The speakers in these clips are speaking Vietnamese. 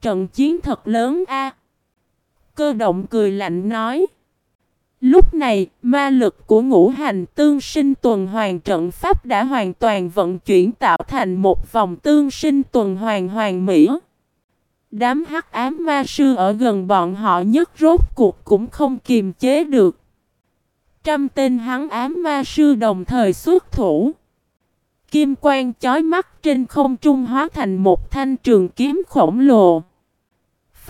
trận chiến thật lớn a. Cơ động cười lạnh nói. Lúc này, ma lực của ngũ hành tương sinh tuần hoàn trận pháp đã hoàn toàn vận chuyển tạo thành một vòng tương sinh tuần hoàn hoàn mỹ. Đám hắc ám ma sư ở gần bọn họ nhất rốt cuộc cũng không kiềm chế được. Trăm tên hắn ám ma sư đồng thời xuất thủ. Kim quang chói mắt trên không trung hóa thành một thanh trường kiếm khổng lồ.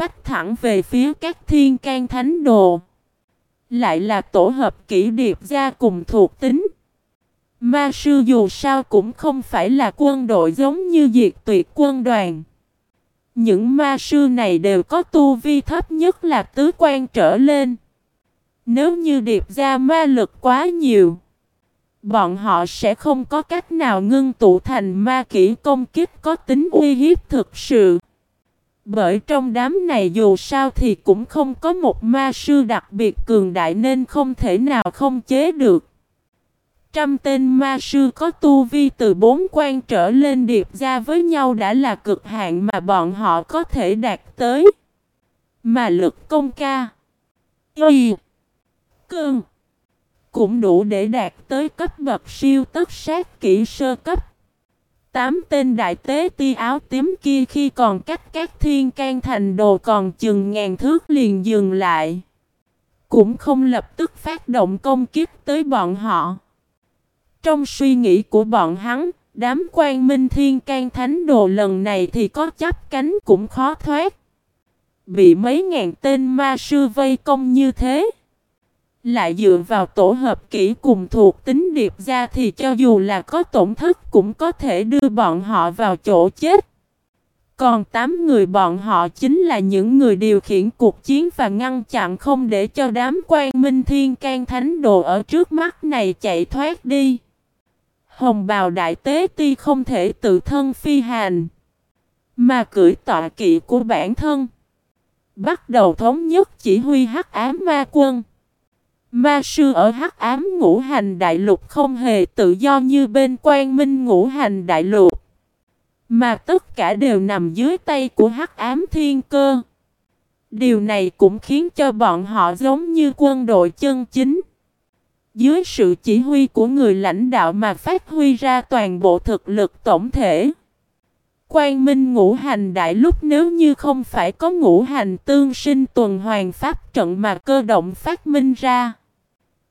Phách thẳng về phía các thiên can thánh đồ. Lại là tổ hợp kỷ điệp gia cùng thuộc tính. Ma sư dù sao cũng không phải là quân đội giống như diệt tuyệt quân đoàn. Những ma sư này đều có tu vi thấp nhất là tứ quan trở lên. Nếu như điệp ra ma lực quá nhiều, bọn họ sẽ không có cách nào ngưng tụ thành ma kỹ công kích có tính uy hiếp thực sự. Bởi trong đám này dù sao thì cũng không có một ma sư đặc biệt cường đại nên không thể nào không chế được. Trăm tên ma sư có tu vi từ bốn quan trở lên điệp ra với nhau đã là cực hạn mà bọn họ có thể đạt tới. Mà lực công ca. Y. Cơn. Cũng đủ để đạt tới cấp bậc siêu tất sát kỹ sơ cấp. Tám tên đại tế ti áo tím kia khi còn cách các thiên can thành đồ còn chừng ngàn thước liền dừng lại. Cũng không lập tức phát động công kích tới bọn họ. Trong suy nghĩ của bọn hắn, đám quan minh thiên can thánh đồ lần này thì có chấp cánh cũng khó thoát. Bị mấy ngàn tên ma sư vây công như thế. Lại dựa vào tổ hợp kỹ cùng thuộc tính điệp ra thì cho dù là có tổn thất cũng có thể đưa bọn họ vào chỗ chết. Còn 8 người bọn họ chính là những người điều khiển cuộc chiến và ngăn chặn không để cho đám quan minh thiên can thánh đồ ở trước mắt này chạy thoát đi. Hồng bào đại tế ti không thể tự thân phi hành, mà cưỡi tọa kỵ của bản thân. Bắt đầu thống nhất chỉ huy hắc ám ma quân. Ma sư ở hắc ám ngũ hành đại lục không hề tự do như bên quan minh ngũ hành đại lục. Mà tất cả đều nằm dưới tay của hắc ám thiên cơ. Điều này cũng khiến cho bọn họ giống như quân đội chân chính. Dưới sự chỉ huy của người lãnh đạo mà phát huy ra toàn bộ thực lực tổng thể. Quang minh ngũ hành đại lúc nếu như không phải có ngũ hành tương sinh tuần hoàn pháp trận mà cơ động phát minh ra.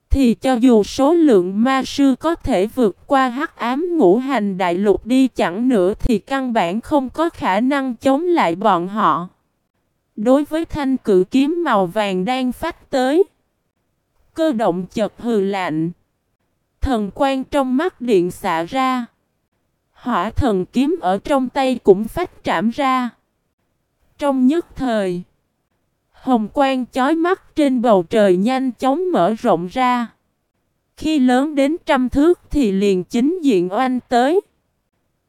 Thì cho dù số lượng ma sư có thể vượt qua hắc ám ngũ hành đại lục đi chẳng nữa thì căn bản không có khả năng chống lại bọn họ. Đối với thanh cử kiếm màu vàng đang phát tới. Cơ động chật hừ lạnh. Thần quan trong mắt điện xạ ra. Hỏa thần kiếm ở trong tay cũng phát trảm ra. Trong nhất thời. Hồng quang chói mắt trên bầu trời nhanh chóng mở rộng ra. Khi lớn đến trăm thước thì liền chính diện oanh tới.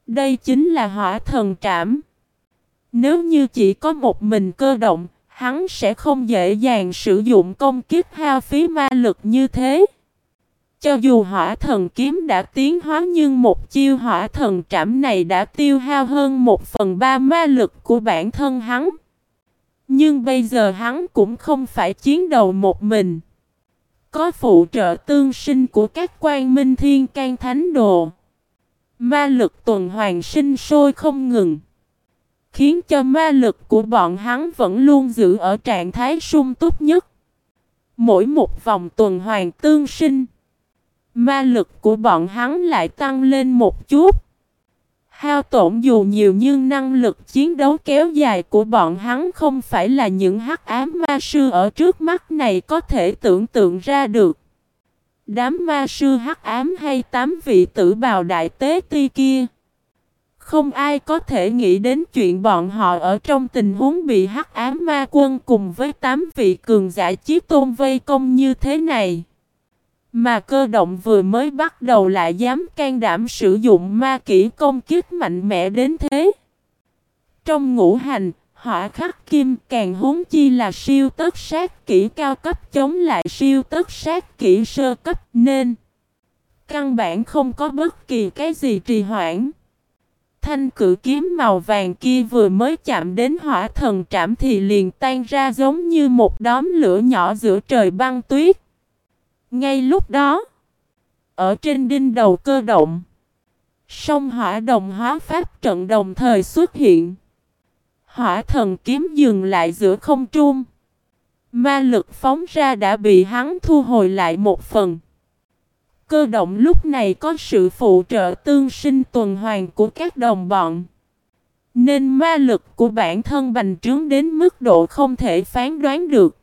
Đây chính là hỏa thần trảm. Nếu như chỉ có một mình cơ động, hắn sẽ không dễ dàng sử dụng công kiếp hao phí ma lực như thế. Cho dù hỏa thần kiếm đã tiến hóa nhưng một chiêu hỏa thần trảm này đã tiêu hao hơn một phần ba ma lực của bản thân hắn. Nhưng bây giờ hắn cũng không phải chiến đầu một mình. Có phụ trợ tương sinh của các quan minh thiên can thánh đồ. Ma lực tuần hoàn sinh sôi không ngừng. Khiến cho ma lực của bọn hắn vẫn luôn giữ ở trạng thái sung túc nhất. Mỗi một vòng tuần hoàn tương sinh. Ma lực của bọn hắn lại tăng lên một chút. Hao tổn dù nhiều nhưng năng lực chiến đấu kéo dài của bọn hắn không phải là những hắc ám ma sư ở trước mắt này có thể tưởng tượng ra được. Đám ma sư hắc ám hay tám vị tử bào đại tế ti kia. Không ai có thể nghĩ đến chuyện bọn họ ở trong tình huống bị hắc ám ma quân cùng với tám vị cường giả chí tôn vây công như thế này. Mà cơ động vừa mới bắt đầu lại dám can đảm sử dụng ma kỹ công kích mạnh mẽ đến thế. Trong ngũ hành, hỏa khắc kim càng huống chi là siêu tất sát kỹ cao cấp chống lại siêu tất sát kỹ sơ cấp nên căn bản không có bất kỳ cái gì trì hoãn. Thanh cử kiếm màu vàng kia vừa mới chạm đến hỏa thần trảm thì liền tan ra giống như một đóm lửa nhỏ giữa trời băng tuyết. Ngay lúc đó, ở trên đinh đầu cơ động, sông hỏa đồng hóa pháp trận đồng thời xuất hiện. Hỏa thần kiếm dừng lại giữa không trung. Ma lực phóng ra đã bị hắn thu hồi lại một phần. Cơ động lúc này có sự phụ trợ tương sinh tuần hoàn của các đồng bọn. Nên ma lực của bản thân bành trướng đến mức độ không thể phán đoán được.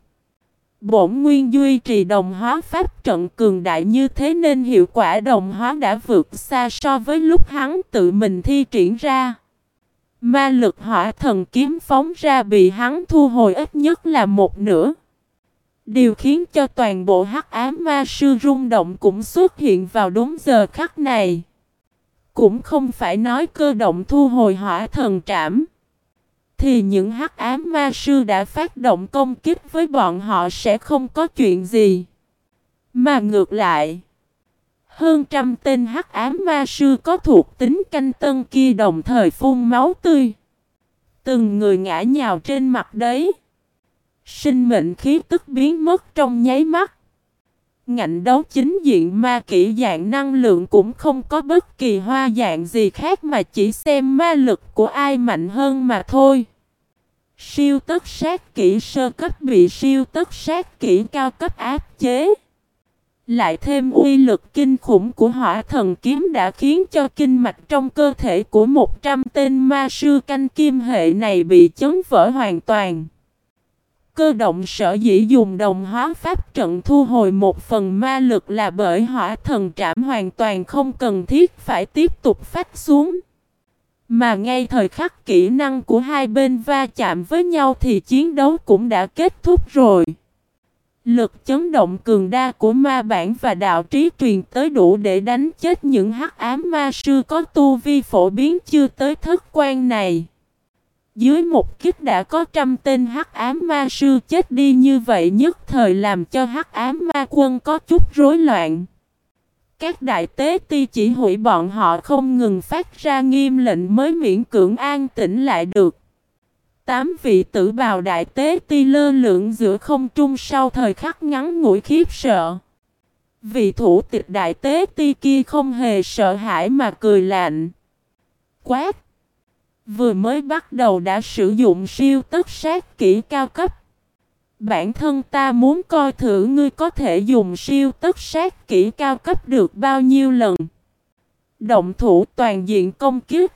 Bổn nguyên duy trì đồng hóa pháp trận cường đại như thế nên hiệu quả đồng hóa đã vượt xa so với lúc hắn tự mình thi triển ra. Ma lực hỏa thần kiếm phóng ra bị hắn thu hồi ít nhất là một nửa. Điều khiến cho toàn bộ hắc ám ma sư rung động cũng xuất hiện vào đúng giờ khắc này. Cũng không phải nói cơ động thu hồi hỏa thần trảm. Thì những hắc ám ma sư đã phát động công kích với bọn họ sẽ không có chuyện gì. Mà ngược lại. Hơn trăm tên hắc ám ma sư có thuộc tính canh tân kia đồng thời phun máu tươi. Từng người ngã nhào trên mặt đấy. Sinh mệnh khí tức biến mất trong nháy mắt. Ngạnh đấu chính diện ma kỹ dạng năng lượng cũng không có bất kỳ hoa dạng gì khác mà chỉ xem ma lực của ai mạnh hơn mà thôi. Siêu tất sát kỹ sơ cấp bị siêu tất sát kỹ cao cấp áp chế. Lại thêm uy lực kinh khủng của hỏa thần kiếm đã khiến cho kinh mạch trong cơ thể của 100 tên ma sư canh kim hệ này bị chấn vỡ hoàn toàn. Cơ động sở dĩ dùng đồng hóa pháp trận thu hồi một phần ma lực là bởi hỏa thần trảm hoàn toàn không cần thiết phải tiếp tục phát xuống. Mà ngay thời khắc kỹ năng của hai bên va chạm với nhau thì chiến đấu cũng đã kết thúc rồi. Lực chấn động cường đa của ma bản và đạo trí truyền tới đủ để đánh chết những hắc ám ma sư có tu vi phổ biến chưa tới thất quan này. Dưới một kích đã có trăm tên hắc ám ma sư chết đi như vậy nhất thời làm cho hắc ám ma quân có chút rối loạn. Các đại tế ti chỉ hủy bọn họ không ngừng phát ra nghiêm lệnh mới miễn cưỡng an tĩnh lại được. Tám vị tử bào đại tế ti lơ lửng giữa không trung sau thời khắc ngắn ngủi khiếp sợ. Vị thủ tịch đại tế ti kia không hề sợ hãi mà cười lạnh. Quát! Vừa mới bắt đầu đã sử dụng siêu tất sát kỹ cao cấp. Bản thân ta muốn coi thử ngươi có thể dùng siêu tất sát kỹ cao cấp được bao nhiêu lần. Động thủ toàn diện công kiếp.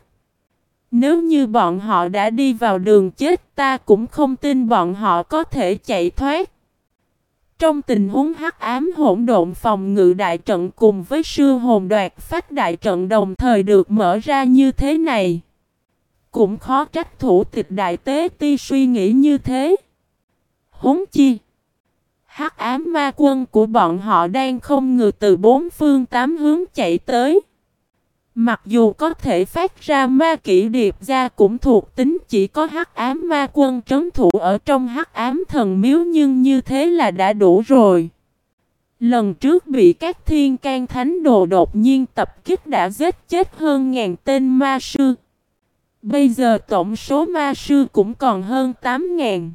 Nếu như bọn họ đã đi vào đường chết, ta cũng không tin bọn họ có thể chạy thoát. Trong tình huống hắc ám hỗn độn phòng ngự đại trận cùng với sư hồn đoạt phát đại trận đồng thời được mở ra như thế này. Cũng khó trách thủ tịch đại tế ti suy nghĩ như thế. Huống chi. Hắc ám ma quân của bọn họ đang không ngừ từ bốn phương tám hướng chạy tới. Mặc dù có thể phát ra ma kỹ điệp ra cũng thuộc tính chỉ có hắc ám ma quân trấn thủ ở trong hắc ám thần miếu nhưng như thế là đã đủ rồi. Lần trước bị các thiên can thánh đồ đột nhiên tập kích đã giết chết hơn ngàn tên ma sư. Bây giờ tổng số ma sư cũng còn hơn 8.000.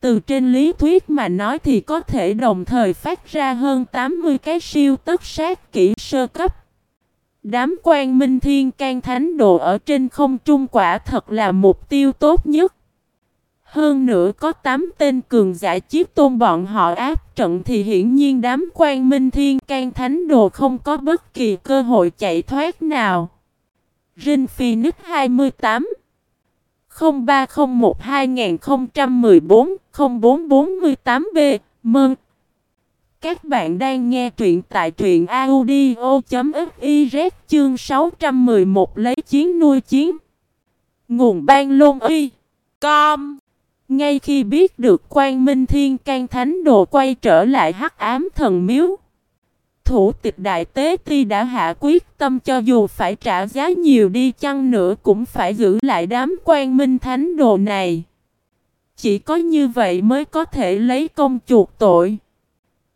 Từ trên lý thuyết mà nói thì có thể đồng thời phát ra hơn 80 cái siêu tất sát kỹ sơ cấp. Đám quan minh thiên can thánh đồ ở trên không trung quả thật là mục tiêu tốt nhất. Hơn nữa có 8 tên cường giả chiếc tôn bọn họ áp trận thì hiển nhiên đám quan minh thiên can thánh đồ không có bất kỳ cơ hội chạy thoát nào. Rin Phoenix 28 0301 2014 0448B Mừng! Các bạn đang nghe truyện tại truyện audio.fiz chương 611 lấy chiến nuôi chiến. Nguồn ban lôn y. Com. Ngay khi biết được quan minh thiên can thánh đồ quay trở lại hắc ám thần miếu thủ tịch đại tế ti đã hạ quyết tâm cho dù phải trả giá nhiều đi chăng nữa cũng phải giữ lại đám quan minh thánh đồ này. Chỉ có như vậy mới có thể lấy công chuộc tội.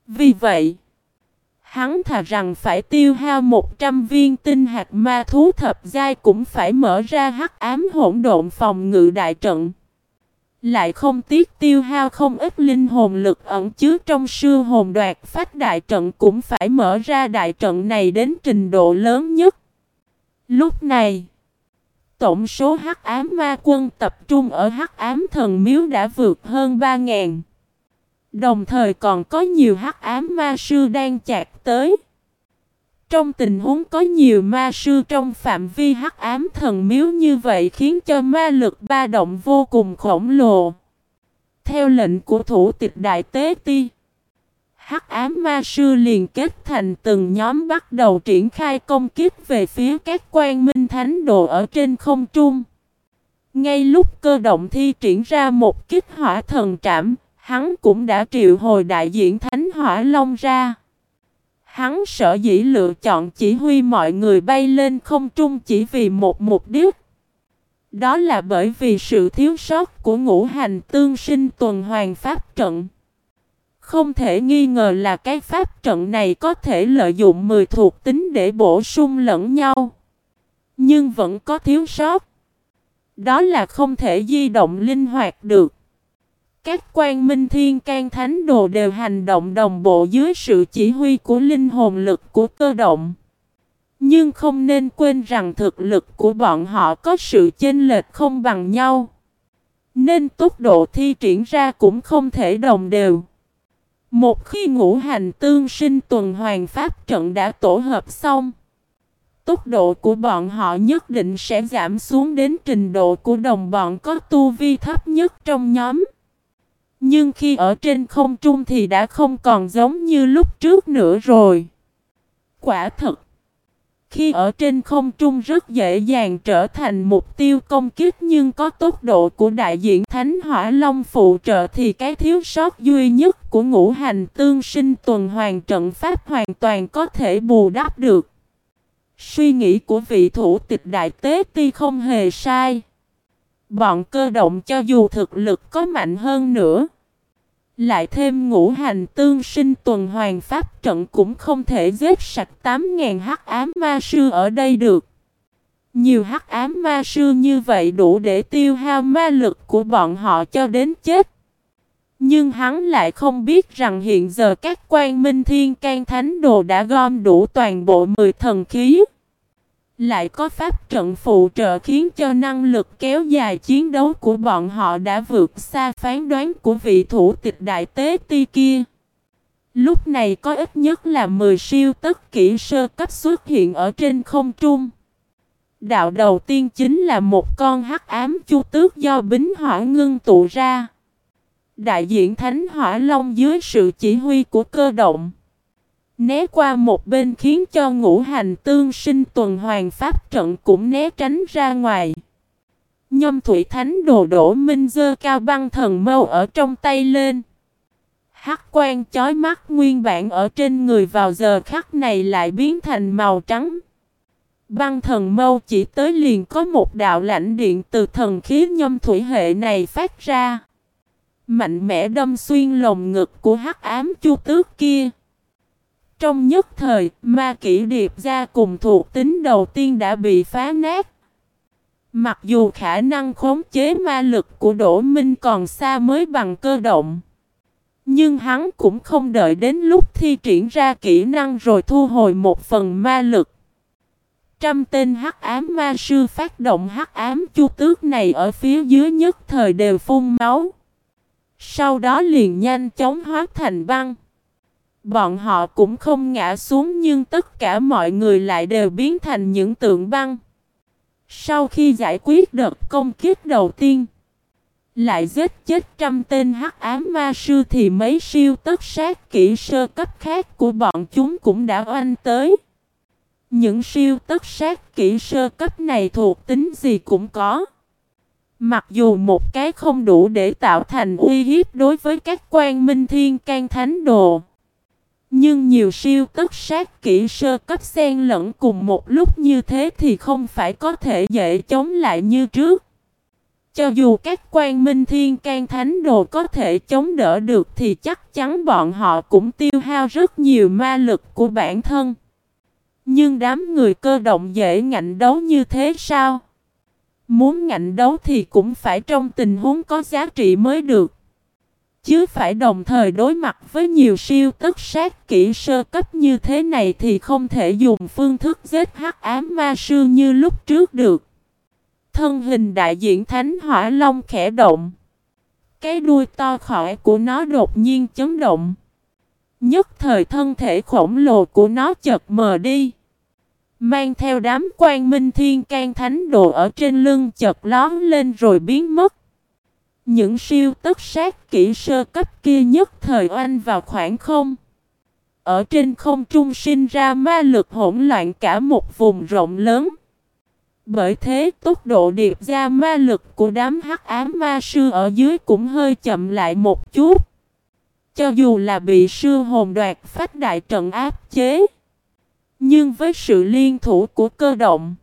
Vì vậy, Hắn thà rằng phải tiêu hao 100 viên tinh hạt ma thú thập giai cũng phải mở ra hắc ám hỗn độn phòng ngự đại trận. Lại không tiếc tiêu hao không ít linh hồn lực ẩn chứa trong sư hồn đoạt phách đại trận cũng phải mở ra đại trận này đến trình độ lớn nhất. Lúc này, tổng số hắc ám ma quân tập trung ở hắc ám thần miếu đã vượt hơn 3.000. Đồng thời còn có nhiều hắc ám ma sư đang chạc tới. Trong tình huống có nhiều ma sư trong phạm vi hắc ám thần miếu như vậy khiến cho ma lực ba động vô cùng khổng lồ. Theo lệnh của thủ tịch Đại Tế Ti, hắc ám ma sư liền kết thành từng nhóm bắt đầu triển khai công kích về phía các quan minh thánh đồ ở trên không trung. Ngay lúc cơ động thi triển ra một kích hỏa thần trảm, hắn cũng đã triệu hồi đại diện thánh hỏa long ra. Hắn sợ dĩ lựa chọn chỉ huy mọi người bay lên không trung chỉ vì một mục đích. Đó là bởi vì sự thiếu sót của ngũ hành tương sinh tuần hoàn pháp trận. Không thể nghi ngờ là cái pháp trận này có thể lợi dụng 10 thuộc tính để bổ sung lẫn nhau. Nhưng vẫn có thiếu sót. Đó là không thể di động linh hoạt được. Các quan minh thiên can thánh đồ đều hành động đồng bộ dưới sự chỉ huy của linh hồn lực của cơ động. Nhưng không nên quên rằng thực lực của bọn họ có sự chênh lệch không bằng nhau. Nên tốc độ thi triển ra cũng không thể đồng đều. Một khi ngũ hành tương sinh tuần hoàn pháp trận đã tổ hợp xong, tốc độ của bọn họ nhất định sẽ giảm xuống đến trình độ của đồng bọn có tu vi thấp nhất trong nhóm. Nhưng khi ở trên không trung thì đã không còn giống như lúc trước nữa rồi. Quả thật, khi ở trên không trung rất dễ dàng trở thành mục tiêu công kích nhưng có tốc độ của đại diện Thánh Hỏa Long phụ trợ thì cái thiếu sót duy nhất của ngũ hành tương sinh tuần hoàn trận pháp hoàn toàn có thể bù đắp được. Suy nghĩ của vị thủ tịch đại tế ti không hề sai. Bọn cơ động cho dù thực lực có mạnh hơn nữa. Lại thêm ngũ hành tương sinh tuần hoàn pháp trận cũng không thể giết sạch 8.000 hắc ám ma sư ở đây được. Nhiều hắc ám ma sư như vậy đủ để tiêu hao ma lực của bọn họ cho đến chết. Nhưng hắn lại không biết rằng hiện giờ các quan minh thiên can thánh đồ đã gom đủ toàn bộ 10 thần khí. Lại có pháp trận phụ trợ khiến cho năng lực kéo dài chiến đấu của bọn họ đã vượt xa phán đoán của vị thủ tịch đại tế ti kia. Lúc này có ít nhất là 10 siêu tất kỹ sơ cấp xuất hiện ở trên không trung. Đạo đầu tiên chính là một con hắc ám chu tước do bính hỏa ngưng tụ ra. Đại diện Thánh Hỏa Long dưới sự chỉ huy của cơ động. Né qua một bên khiến cho ngũ hành tương sinh tuần hoàn pháp trận cũng né tránh ra ngoài. Nhâm thủy thánh đồ đổ minh dơ cao băng thần mâu ở trong tay lên. Hắc quan chói mắt nguyên bản ở trên người vào giờ khắc này lại biến thành màu trắng. Băng thần mâu chỉ tới liền có một đạo lãnh điện từ thần khí nhâm thủy hệ này phát ra. Mạnh mẽ đâm xuyên lồng ngực của hắc ám chu tước kia. Trong nhất thời, ma kỷ điệp ra cùng thuộc tính đầu tiên đã bị phá nát. Mặc dù khả năng khống chế ma lực của Đỗ Minh còn xa mới bằng cơ động. Nhưng hắn cũng không đợi đến lúc thi triển ra kỹ năng rồi thu hồi một phần ma lực. Trăm tên hắc ám ma sư phát động hắc ám chu tước này ở phía dưới nhất thời đều phun máu. Sau đó liền nhanh chóng hóa thành băng. Bọn họ cũng không ngã xuống nhưng tất cả mọi người lại đều biến thành những tượng băng. Sau khi giải quyết đợt công kích đầu tiên, lại giết chết trăm tên hắc ám ma sư thì mấy siêu tất sát kỹ sơ cấp khác của bọn chúng cũng đã oanh tới. Những siêu tất sát kỹ sơ cấp này thuộc tính gì cũng có. Mặc dù một cái không đủ để tạo thành uy hiếp đối với các quan minh thiên can thánh đồ. Nhưng nhiều siêu tất sát kỹ sơ cấp xen lẫn cùng một lúc như thế thì không phải có thể dễ chống lại như trước. Cho dù các quan minh thiên can thánh đồ có thể chống đỡ được thì chắc chắn bọn họ cũng tiêu hao rất nhiều ma lực của bản thân. Nhưng đám người cơ động dễ ngạnh đấu như thế sao? Muốn ngạnh đấu thì cũng phải trong tình huống có giá trị mới được. Chứ phải đồng thời đối mặt với nhiều siêu tất sát kỹ sơ cấp như thế này thì không thể dùng phương thức giết hắc ám ma sư như lúc trước được. Thân hình đại diện Thánh Hỏa Long khẽ động. Cái đuôi to khỏi của nó đột nhiên chấn động. Nhất thời thân thể khổng lồ của nó chợt mờ đi. Mang theo đám quan minh thiên can thánh đồ ở trên lưng chợt lón lên rồi biến mất. Những siêu tất sát kỹ sơ cấp kia nhất thời oanh vào khoảng không. Ở trên không trung sinh ra ma lực hỗn loạn cả một vùng rộng lớn. Bởi thế tốc độ điệp ra ma lực của đám hắc ám ma sư ở dưới cũng hơi chậm lại một chút. Cho dù là bị sư hồn đoạt phát đại trận áp chế. Nhưng với sự liên thủ của cơ động,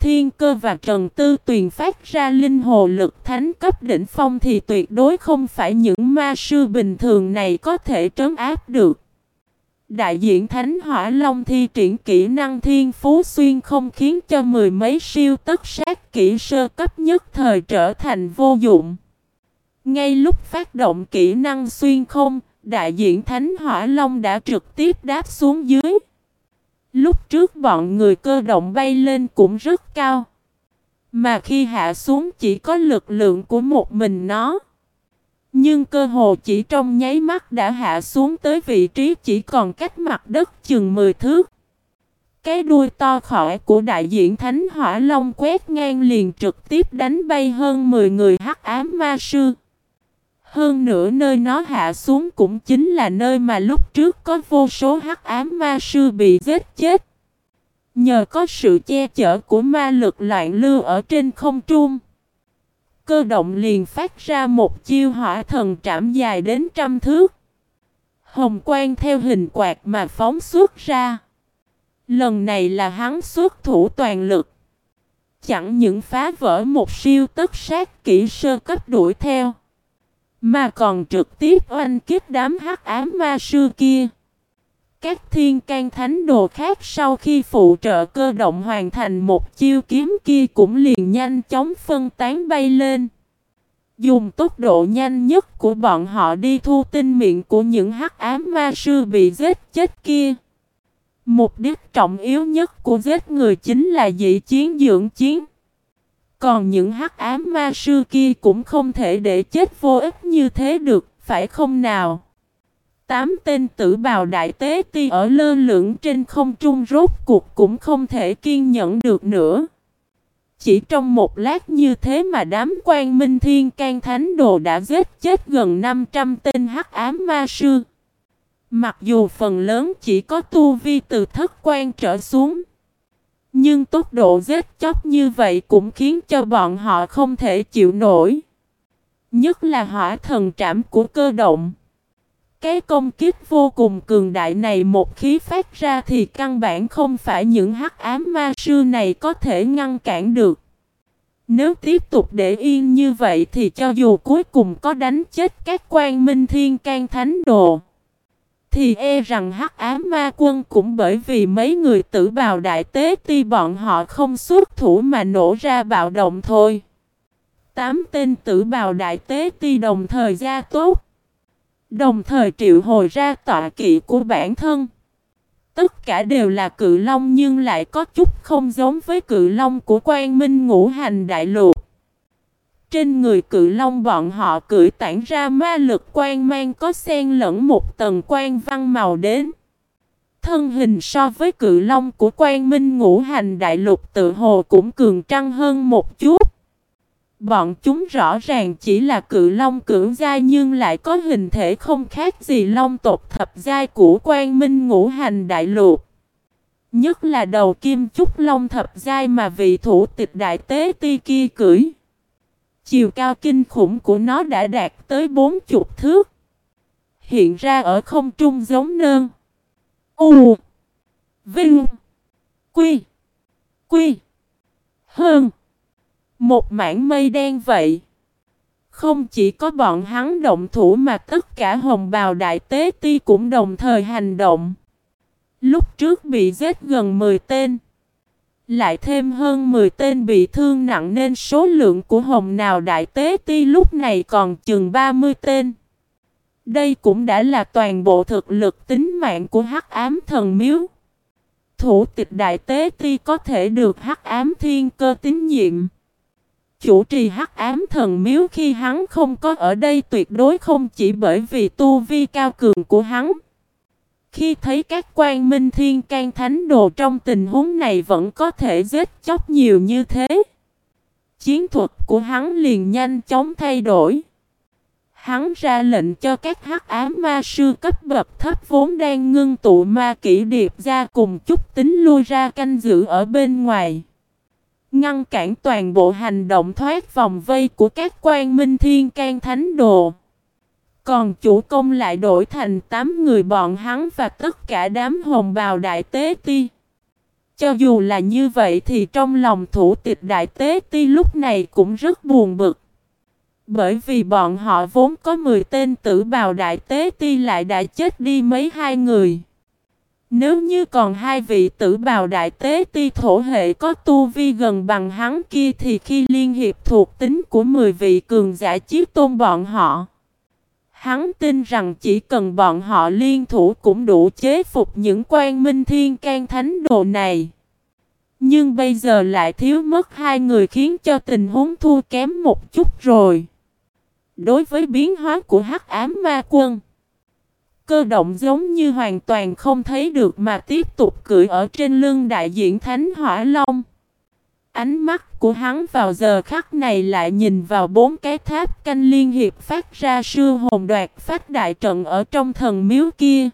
thiên cơ và trần tư tuyền phát ra linh hồ lực thánh cấp đỉnh phong thì tuyệt đối không phải những ma sư bình thường này có thể trấn áp được. Đại diện Thánh Hỏa Long thi triển kỹ năng thiên phú xuyên không khiến cho mười mấy siêu tất sát kỹ sơ cấp nhất thời trở thành vô dụng. Ngay lúc phát động kỹ năng xuyên không, đại diện Thánh Hỏa Long đã trực tiếp đáp xuống dưới. Lúc trước bọn người cơ động bay lên cũng rất cao. Mà khi hạ xuống chỉ có lực lượng của một mình nó. Nhưng cơ hồ chỉ trong nháy mắt đã hạ xuống tới vị trí chỉ còn cách mặt đất chừng 10 thước. Cái đuôi to khỏi của đại diện Thánh Hỏa Long quét ngang liền trực tiếp đánh bay hơn 10 người hắc ám ma sư. Hơn nữa nơi nó hạ xuống cũng chính là nơi mà lúc trước có vô số hắc ám ma sư bị giết chết. Nhờ có sự che chở của ma lực loạn lưu ở trên không trung, cơ động liền phát ra một chiêu hỏa thần trảm dài đến trăm thước. Hồng quang theo hình quạt mà phóng xuất ra. Lần này là hắn xuất thủ toàn lực. Chẳng những phá vỡ một siêu tất sát kỹ sơ cấp đuổi theo. Mà còn trực tiếp oanh kích đám hắc ám ma sư kia. Các thiên can thánh đồ khác sau khi phụ trợ cơ động hoàn thành một chiêu kiếm kia cũng liền nhanh chóng phân tán bay lên. Dùng tốc độ nhanh nhất của bọn họ đi thu tinh miệng của những hắc ám ma sư bị giết chết kia. Mục đích trọng yếu nhất của giết người chính là dị chiến dưỡng chiến. Còn những hắc ám ma sư kia cũng không thể để chết vô ích như thế được, phải không nào? Tám tên tử bào đại tế ti ở lơ lửng trên không trung rốt cuộc cũng không thể kiên nhẫn được nữa. Chỉ trong một lát như thế mà đám quan minh thiên can thánh đồ đã giết chết gần 500 tên hắc ám ma sư. Mặc dù phần lớn chỉ có tu vi từ thất quan trở xuống. Nhưng tốc độ giết chóc như vậy cũng khiến cho bọn họ không thể chịu nổi. Nhất là hỏa thần trảm của cơ động. Cái công kích vô cùng cường đại này một khí phát ra thì căn bản không phải những hắc ám ma sư này có thể ngăn cản được. Nếu tiếp tục để yên như vậy thì cho dù cuối cùng có đánh chết các quan minh thiên can thánh đồ thì e rằng hắc ám ma quân cũng bởi vì mấy người tử bào đại tế ti bọn họ không xuất thủ mà nổ ra bạo động thôi Tám tên tử bào đại tế ti đồng thời ra tốt Đồng thời triệu hồi ra tọa kỵ của bản thân. Tất cả đều là cự long nhưng lại có chút không giống với cự long của quan minh ngũ hành đại lục. Trên người cự long bọn họ cưỡi tản ra ma lực quan mang có xen lẫn một tầng quan văn màu đến. Thân hình so với cự long của quan minh ngũ hành đại lục tự hồ cũng cường trăng hơn một chút. Bọn chúng rõ ràng chỉ là cự long cưỡng giai nhưng lại có hình thể không khác gì long tộc thập giai của quan minh ngũ hành đại lục. Nhất là đầu kim trúc long thập giai mà vị thủ tịch đại tế ti kia cưỡi. Chiều cao kinh khủng của nó đã đạt tới bốn chục thước. Hiện ra ở không trung giống nơn. U. Vinh. Quy. Quy. Hơn. Một mảng mây đen vậy. Không chỉ có bọn hắn động thủ mà tất cả hồng bào đại tế ti cũng đồng thời hành động. Lúc trước bị giết gần 10 tên. Lại thêm hơn 10 tên bị thương nặng nên số lượng của hồng nào đại tế ti lúc này còn chừng 30 tên. Đây cũng đã là toàn bộ thực lực tính mạng của hắc ám thần miếu. Thủ tịch đại tế ti có thể được hắc ám thiên cơ tín nhiệm. Chủ trì hắc ám thần miếu khi hắn không có ở đây tuyệt đối không chỉ bởi vì tu vi cao cường của hắn. Khi thấy các quan minh thiên can thánh đồ trong tình huống này vẫn có thể giết chóc nhiều như thế. Chiến thuật của hắn liền nhanh chóng thay đổi. Hắn ra lệnh cho các hắc ám ma sư cấp bậc thấp vốn đang ngưng tụ ma kỹ điệp ra cùng chút tính lui ra canh giữ ở bên ngoài. Ngăn cản toàn bộ hành động thoát vòng vây của các quan minh thiên can thánh đồ. Còn chủ công lại đổi thành 8 người bọn hắn và tất cả đám hồng bào đại tế ti. Cho dù là như vậy thì trong lòng thủ tịch đại tế ti lúc này cũng rất buồn bực. Bởi vì bọn họ vốn có 10 tên tử bào đại tế ti lại đã chết đi mấy hai người. Nếu như còn hai vị tử bào đại tế ti thổ hệ có tu vi gần bằng hắn kia thì khi liên hiệp thuộc tính của 10 vị cường giả chiếc tôn bọn họ. Hắn tin rằng chỉ cần bọn họ liên thủ cũng đủ chế phục những quan minh thiên can thánh đồ này. Nhưng bây giờ lại thiếu mất hai người khiến cho tình huống thua kém một chút rồi. Đối với biến hóa của hắc ám ma quân, cơ động giống như hoàn toàn không thấy được mà tiếp tục cưỡi ở trên lưng đại diện Thánh Hỏa Long. Ánh mắt của hắn vào giờ khắc này lại nhìn vào bốn cái tháp canh liên hiệp phát ra sư hồn đoạt phát đại trận ở trong thần miếu kia.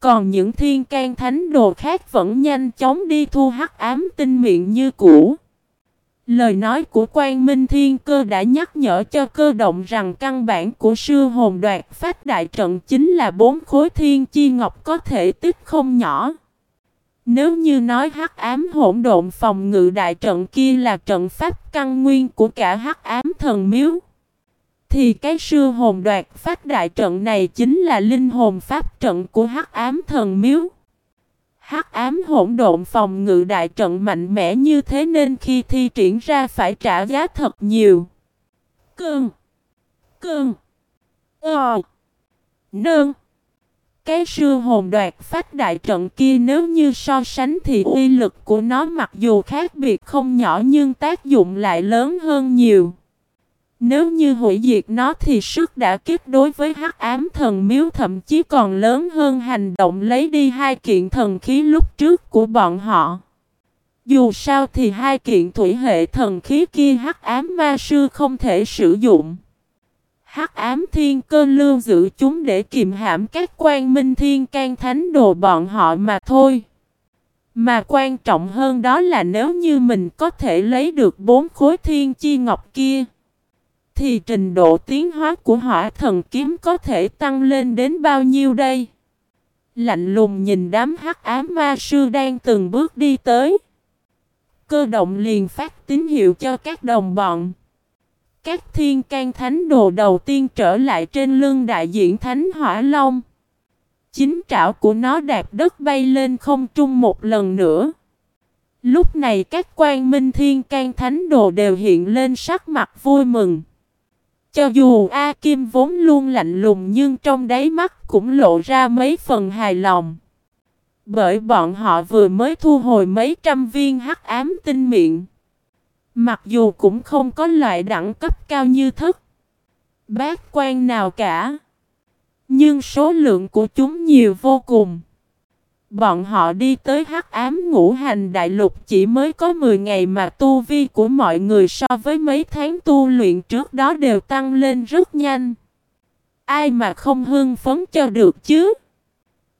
Còn những thiên can thánh đồ khác vẫn nhanh chóng đi thu hắc ám tinh miệng như cũ. Lời nói của quan Minh Thiên Cơ đã nhắc nhở cho cơ động rằng căn bản của sư hồn đoạt phát đại trận chính là bốn khối thiên chi ngọc có thể tích không nhỏ. Nếu như nói hắc ám hỗn độn phòng ngự đại trận kia là trận pháp căn nguyên của cả hắc ám thần miếu, thì cái sư hồn đoạt phát đại trận này chính là linh hồn pháp trận của hắc ám thần miếu. Hắc ám hỗn độn phòng ngự đại trận mạnh mẽ như thế nên khi thi triển ra phải trả giá thật nhiều. Cơn. Cơn. Ờ. Nương. Cái sư hồn đoạt phát đại trận kia nếu như so sánh thì uy lực của nó mặc dù khác biệt không nhỏ nhưng tác dụng lại lớn hơn nhiều. Nếu như hủy diệt nó thì sức đã kiếp đối với hắc ám thần miếu thậm chí còn lớn hơn hành động lấy đi hai kiện thần khí lúc trước của bọn họ. Dù sao thì hai kiện thủy hệ thần khí kia hắc ám ma sư không thể sử dụng. Hắc ám thiên cơ lưu giữ chúng để kiềm hãm các quan minh thiên can thánh đồ bọn họ mà thôi. Mà quan trọng hơn đó là nếu như mình có thể lấy được bốn khối thiên chi ngọc kia, thì trình độ tiến hóa của hỏa thần kiếm có thể tăng lên đến bao nhiêu đây? Lạnh lùng nhìn đám hắc ám ma sư đang từng bước đi tới. Cơ động liền phát tín hiệu cho các đồng bọn. Các thiên can thánh đồ đầu tiên trở lại trên lưng đại diện thánh hỏa long. Chính trảo của nó đạp đất bay lên không trung một lần nữa. Lúc này các quan minh thiên can thánh đồ đều hiện lên sắc mặt vui mừng. Cho dù A Kim vốn luôn lạnh lùng nhưng trong đáy mắt cũng lộ ra mấy phần hài lòng. Bởi bọn họ vừa mới thu hồi mấy trăm viên hắc ám tinh miệng. Mặc dù cũng không có loại đẳng cấp cao như thức. Bác quan nào cả. Nhưng số lượng của chúng nhiều vô cùng. Bọn họ đi tới hắc ám ngũ hành đại lục chỉ mới có 10 ngày mà tu vi của mọi người so với mấy tháng tu luyện trước đó đều tăng lên rất nhanh. Ai mà không hưng phấn cho được chứ?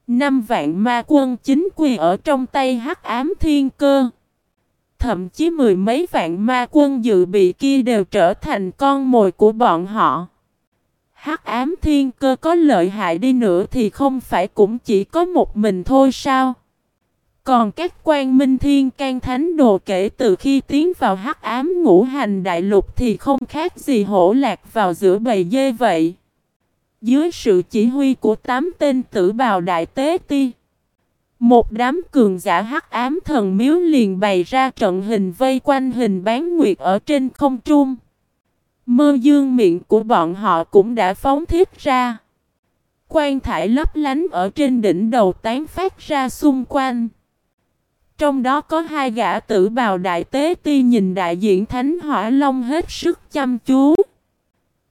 Năm vạn ma quân chính quy ở trong tay hắc ám thiên cơ. Thậm chí mười mấy vạn ma quân dự bị kia đều trở thành con mồi của bọn họ. Hắc ám thiên cơ có lợi hại đi nữa thì không phải cũng chỉ có một mình thôi sao? Còn các quan minh thiên can thánh đồ kể từ khi tiến vào hắc ám ngũ hành đại lục thì không khác gì hổ lạc vào giữa bầy dê vậy. Dưới sự chỉ huy của tám tên tử bào đại tế ti. Một đám cường giả hắc ám thần miếu liền bày ra trận hình vây quanh hình bán nguyệt ở trên không trung. Mơ dương miệng của bọn họ cũng đã phóng thiết ra. Quan thải lấp lánh ở trên đỉnh đầu tán phát ra xung quanh. Trong đó có hai gã tử bào đại tế ti nhìn đại diện Thánh Hỏa Long hết sức chăm chú.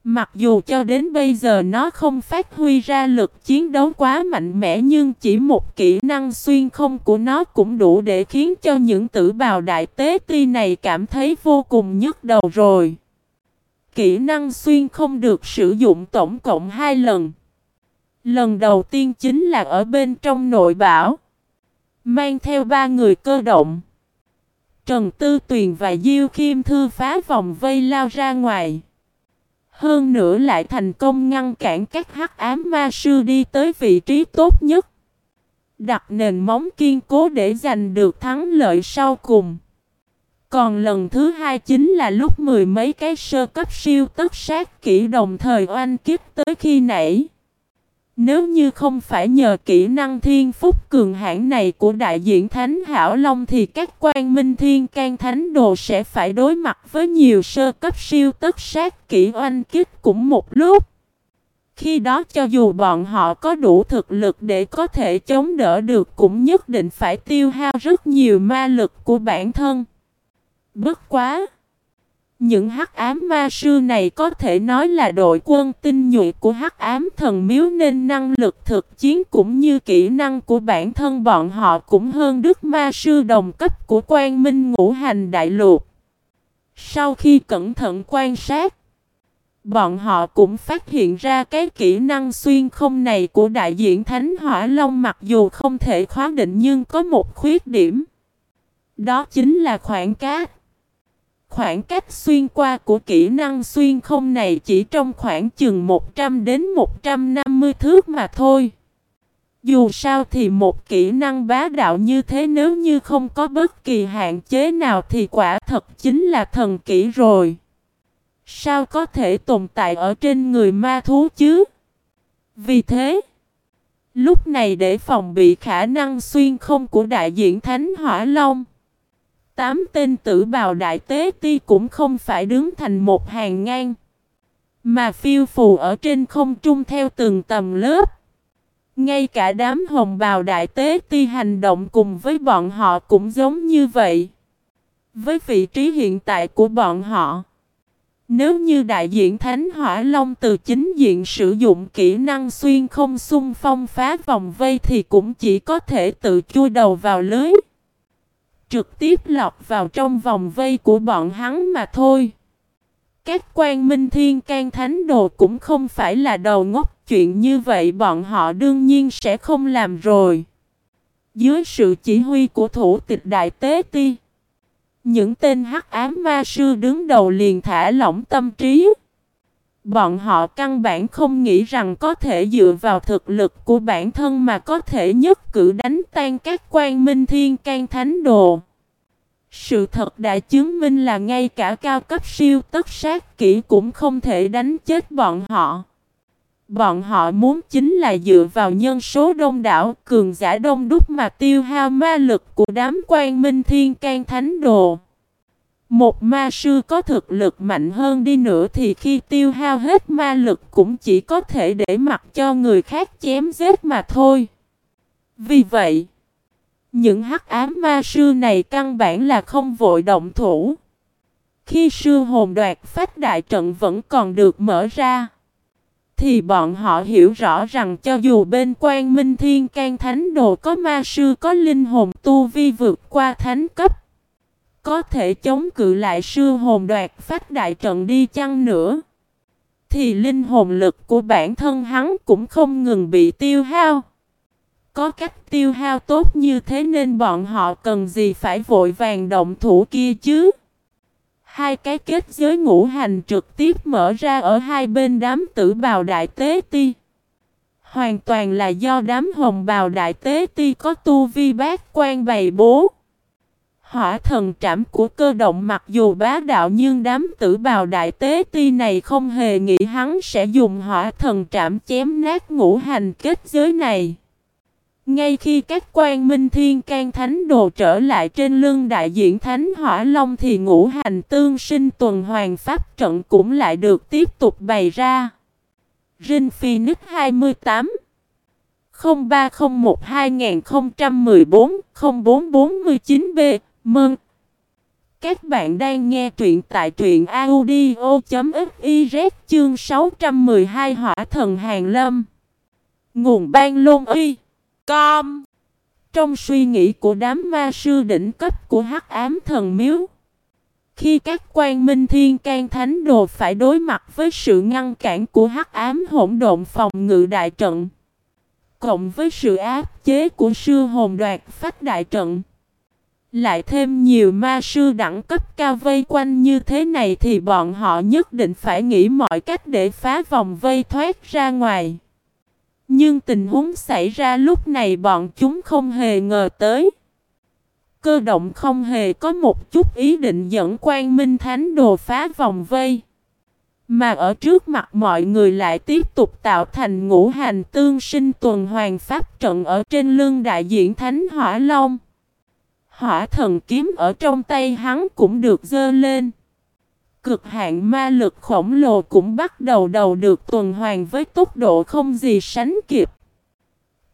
Mặc dù cho đến bây giờ nó không phát huy ra lực chiến đấu quá mạnh mẽ nhưng chỉ một kỹ năng xuyên không của nó cũng đủ để khiến cho những tử bào đại tế ti này cảm thấy vô cùng nhức đầu rồi. Kỹ năng xuyên không được sử dụng tổng cộng hai lần. Lần đầu tiên chính là ở bên trong nội bảo. Mang theo ba người cơ động. Trần Tư Tuyền và Diêu Kim Thư phá vòng vây lao ra ngoài. Hơn nữa lại thành công ngăn cản các hắc ám ma sư đi tới vị trí tốt nhất. Đặt nền móng kiên cố để giành được thắng lợi sau cùng. Còn lần thứ hai chính là lúc mười mấy cái sơ cấp siêu tất sát kỹ đồng thời oanh kiếp tới khi nãy. Nếu như không phải nhờ kỹ năng thiên phúc cường hãn này của đại diện Thánh Hảo Long thì các quan minh thiên can thánh đồ sẽ phải đối mặt với nhiều sơ cấp siêu tất sát kỹ oanh kích cũng một lúc. Khi đó cho dù bọn họ có đủ thực lực để có thể chống đỡ được cũng nhất định phải tiêu hao rất nhiều ma lực của bản thân. Bất quá! Những hắc ám ma sư này có thể nói là đội quân tinh nhuệ của hắc ám thần miếu nên năng lực thực chiến cũng như kỹ năng của bản thân bọn họ cũng hơn đức ma sư đồng cấp của quan minh ngũ hành đại lục. Sau khi cẩn thận quan sát, bọn họ cũng phát hiện ra cái kỹ năng xuyên không này của đại diện Thánh Hỏa Long mặc dù không thể khóa định nhưng có một khuyết điểm. Đó chính là khoảng cách. Khoảng cách xuyên qua của kỹ năng xuyên không này chỉ trong khoảng chừng 100 đến 150 thước mà thôi. Dù sao thì một kỹ năng bá đạo như thế nếu như không có bất kỳ hạn chế nào thì quả thật chính là thần kỹ rồi. Sao có thể tồn tại ở trên người ma thú chứ? Vì thế, lúc này để phòng bị khả năng xuyên không của đại diện Thánh Hỏa Long, Tám tên tử bào đại tế ti cũng không phải đứng thành một hàng ngang. Mà phiêu phù ở trên không trung theo từng tầm lớp. Ngay cả đám hồng bào đại tế ti hành động cùng với bọn họ cũng giống như vậy. Với vị trí hiện tại của bọn họ. Nếu như đại diện Thánh Hỏa Long từ chính diện sử dụng kỹ năng xuyên không xung phong phá vòng vây thì cũng chỉ có thể tự chui đầu vào lưới trực tiếp lọt vào trong vòng vây của bọn hắn mà thôi. Các quan minh thiên can thánh đồ cũng không phải là đầu ngốc chuyện như vậy bọn họ đương nhiên sẽ không làm rồi. Dưới sự chỉ huy của thủ tịch đại tế ti, những tên hắc ám ma sư đứng đầu liền thả lỏng tâm trí. Bọn họ căn bản không nghĩ rằng có thể dựa vào thực lực của bản thân mà có thể nhất cử đánh tan các quan minh thiên can thánh đồ. Sự thật đã chứng minh là ngay cả cao cấp siêu tất sát kỹ cũng không thể đánh chết bọn họ. Bọn họ muốn chính là dựa vào nhân số đông đảo, cường giả đông đúc mà tiêu hao ma lực của đám quan minh thiên can thánh đồ. Một ma sư có thực lực mạnh hơn đi nữa thì khi tiêu hao hết ma lực cũng chỉ có thể để mặc cho người khác chém giết mà thôi. Vì vậy, những hắc ám ma sư này căn bản là không vội động thủ. Khi sư hồn đoạt phách đại trận vẫn còn được mở ra, thì bọn họ hiểu rõ rằng cho dù bên quan minh thiên can thánh đồ có ma sư có linh hồn tu vi vượt qua thánh cấp, có thể chống cự lại sư hồn đoạt phát đại trận đi chăng nữa, thì linh hồn lực của bản thân hắn cũng không ngừng bị tiêu hao. Có cách tiêu hao tốt như thế nên bọn họ cần gì phải vội vàng động thủ kia chứ? Hai cái kết giới ngũ hành trực tiếp mở ra ở hai bên đám tử bào đại tế ti. Hoàn toàn là do đám hồng bào đại tế ti có tu vi bát quan bày bố. Hỏa thần trảm của cơ động mặc dù bá đạo nhưng đám tử bào đại tế ti này không hề nghĩ hắn sẽ dùng hỏa thần trảm chém nát ngũ hành kết giới này. Ngay khi các quan minh thiên can thánh đồ trở lại trên lưng đại diện thánh hỏa long thì ngũ hành tương sinh tuần hoàn pháp trận cũng lại được tiếp tục bày ra. Rin Phoenix 28 0301 2014 0449B Mừng! Các bạn đang nghe truyện tại truyện audio.fiz chương 612 Hỏa Thần Hàng Lâm. Nguồn ban lôn uy. Com. Trong suy nghĩ của đám ma sư đỉnh cấp của hắc ám thần miếu, Khi các quan minh thiên can thánh đồ phải đối mặt với sự ngăn cản của hắc ám hỗn độn phòng ngự đại trận, Cộng với sự áp chế của sư hồn đoạt phách đại trận lại thêm nhiều ma sư đẳng cấp cao vây quanh như thế này thì bọn họ nhất định phải nghĩ mọi cách để phá vòng vây thoát ra ngoài. Nhưng tình huống xảy ra lúc này bọn chúng không hề ngờ tới. Cơ động không hề có một chút ý định dẫn quan minh thánh đồ phá vòng vây. Mà ở trước mặt mọi người lại tiếp tục tạo thành ngũ hành tương sinh tuần hoàn pháp trận ở trên lưng đại diện Thánh Hỏa Long. Hỏa thần kiếm ở trong tay hắn cũng được dơ lên. Cực hạn ma lực khổng lồ cũng bắt đầu đầu được tuần hoàn với tốc độ không gì sánh kịp.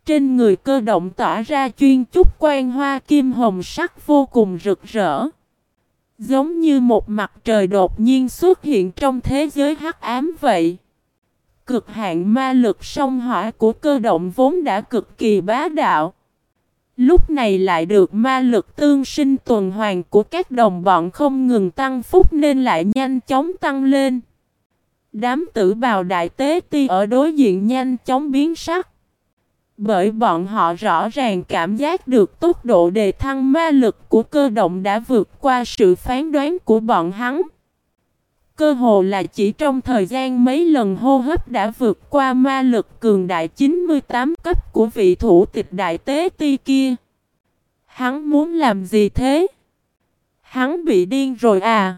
Trên người cơ động tỏa ra chuyên chút quan hoa kim hồng sắc vô cùng rực rỡ. Giống như một mặt trời đột nhiên xuất hiện trong thế giới hắc ám vậy. Cực hạn ma lực sông hỏa của cơ động vốn đã cực kỳ bá đạo. Lúc này lại được ma lực tương sinh tuần hoàn của các đồng bọn không ngừng tăng phúc nên lại nhanh chóng tăng lên. Đám tử bào đại tế ti ở đối diện nhanh chóng biến sắc. Bởi bọn họ rõ ràng cảm giác được tốc độ đề thăng ma lực của cơ động đã vượt qua sự phán đoán của bọn hắn. Cơ hồ là chỉ trong thời gian mấy lần hô hấp đã vượt qua ma lực cường đại 98 cấp của vị thủ tịch đại tế ti kia. Hắn muốn làm gì thế? Hắn bị điên rồi à?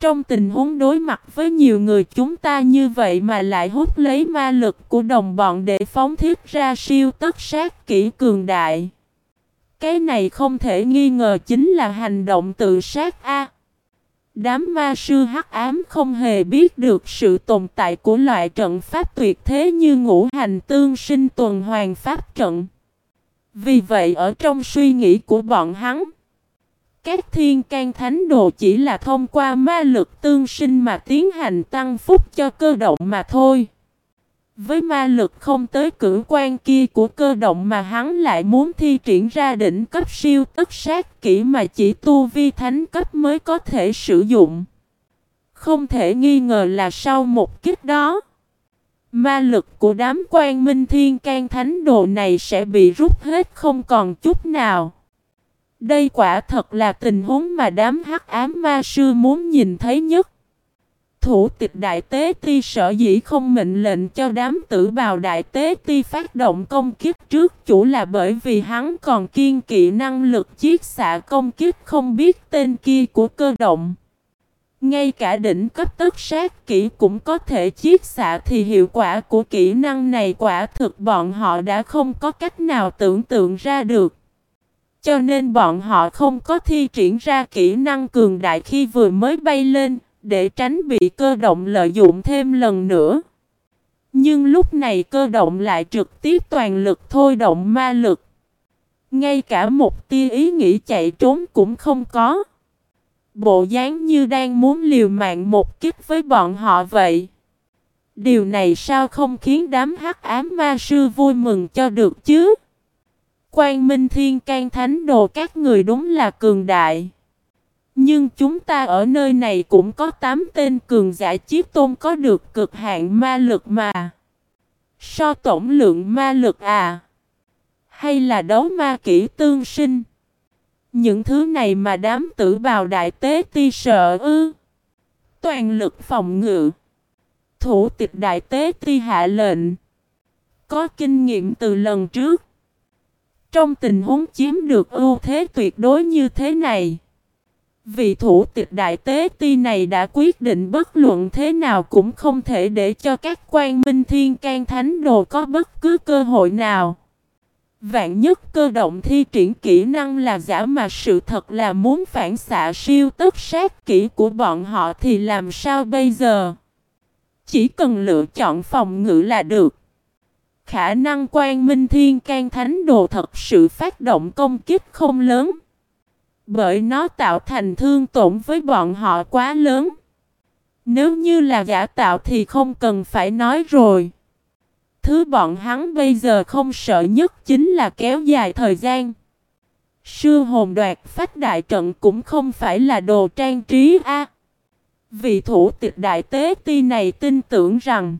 Trong tình huống đối mặt với nhiều người chúng ta như vậy mà lại hút lấy ma lực của đồng bọn để phóng thiết ra siêu tất sát kỹ cường đại. Cái này không thể nghi ngờ chính là hành động tự sát A. Đám ma sư hắc ám không hề biết được sự tồn tại của loại trận pháp tuyệt thế như ngũ hành tương sinh tuần hoàn pháp trận. Vì vậy ở trong suy nghĩ của bọn hắn, các thiên can thánh đồ chỉ là thông qua ma lực tương sinh mà tiến hành tăng phúc cho cơ động mà thôi. Với ma lực không tới cử quan kia của cơ động mà hắn lại muốn thi triển ra đỉnh cấp siêu tất sát kỹ mà chỉ tu vi thánh cấp mới có thể sử dụng. Không thể nghi ngờ là sau một kích đó, ma lực của đám quan minh thiên can thánh đồ này sẽ bị rút hết không còn chút nào. Đây quả thật là tình huống mà đám hắc ám ma sư muốn nhìn thấy nhất. Thủ tịch đại tế ti sợ dĩ không mệnh lệnh cho đám tử bào đại tế ti phát động công kích trước chủ là bởi vì hắn còn kiên kỵ năng lực chiết xạ công kích không biết tên kia của cơ động. Ngay cả đỉnh cấp tất sát kỹ cũng có thể chiết xạ thì hiệu quả của kỹ năng này quả thực bọn họ đã không có cách nào tưởng tượng ra được. Cho nên bọn họ không có thi triển ra kỹ năng cường đại khi vừa mới bay lên, để tránh bị cơ động lợi dụng thêm lần nữa. Nhưng lúc này cơ động lại trực tiếp toàn lực thôi động ma lực. Ngay cả một tia ý nghĩ chạy trốn cũng không có. Bộ dáng như đang muốn liều mạng một kích với bọn họ vậy. Điều này sao không khiến đám hắc ám ma sư vui mừng cho được chứ? Quang Minh Thiên can Thánh Đồ các người đúng là cường đại. Nhưng chúng ta ở nơi này cũng có 8 tên cường giả chiếc tôn có được cực hạn ma lực mà. So tổng lượng ma lực à? Hay là đấu ma kỹ tương sinh? Những thứ này mà đám tử bào đại tế ti sợ ư. Toàn lực phòng ngự. Thủ tịch đại tế ti hạ lệnh. Có kinh nghiệm từ lần trước. Trong tình huống chiếm được ưu thế tuyệt đối như thế này. Vị thủ tịch đại tế ti này đã quyết định bất luận thế nào cũng không thể để cho các quan minh thiên can thánh đồ có bất cứ cơ hội nào. Vạn nhất cơ động thi triển kỹ năng là giả mà sự thật là muốn phản xạ siêu tất sát kỹ của bọn họ thì làm sao bây giờ? Chỉ cần lựa chọn phòng ngự là được. Khả năng quan minh thiên can thánh đồ thật sự phát động công kích không lớn. Bởi nó tạo thành thương tổn với bọn họ quá lớn. Nếu như là giả tạo thì không cần phải nói rồi. Thứ bọn hắn bây giờ không sợ nhất chính là kéo dài thời gian. Sư hồn đoạt phách đại trận cũng không phải là đồ trang trí a. vị thủ tịch đại tế ti này tin tưởng rằng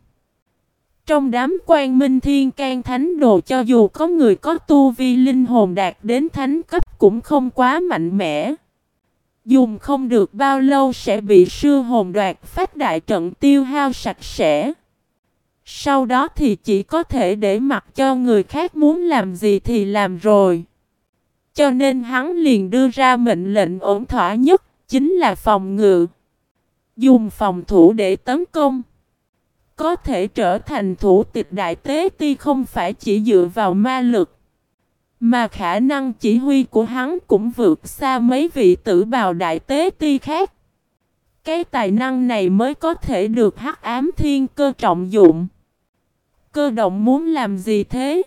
trong đám quan minh thiên can thánh đồ cho dù có người có tu vi linh hồn đạt đến thánh cấp cũng không quá mạnh mẽ. Dùng không được bao lâu sẽ bị sư hồn đoạt phát đại trận tiêu hao sạch sẽ. Sau đó thì chỉ có thể để mặc cho người khác muốn làm gì thì làm rồi. Cho nên hắn liền đưa ra mệnh lệnh ổn thỏa nhất, chính là phòng ngự. Dùng phòng thủ để tấn công. Có thể trở thành thủ tịch đại tế ti không phải chỉ dựa vào ma lực. Mà khả năng chỉ huy của hắn cũng vượt xa mấy vị tử bào đại tế ti khác. Cái tài năng này mới có thể được hắc ám thiên cơ trọng dụng. Cơ động muốn làm gì thế?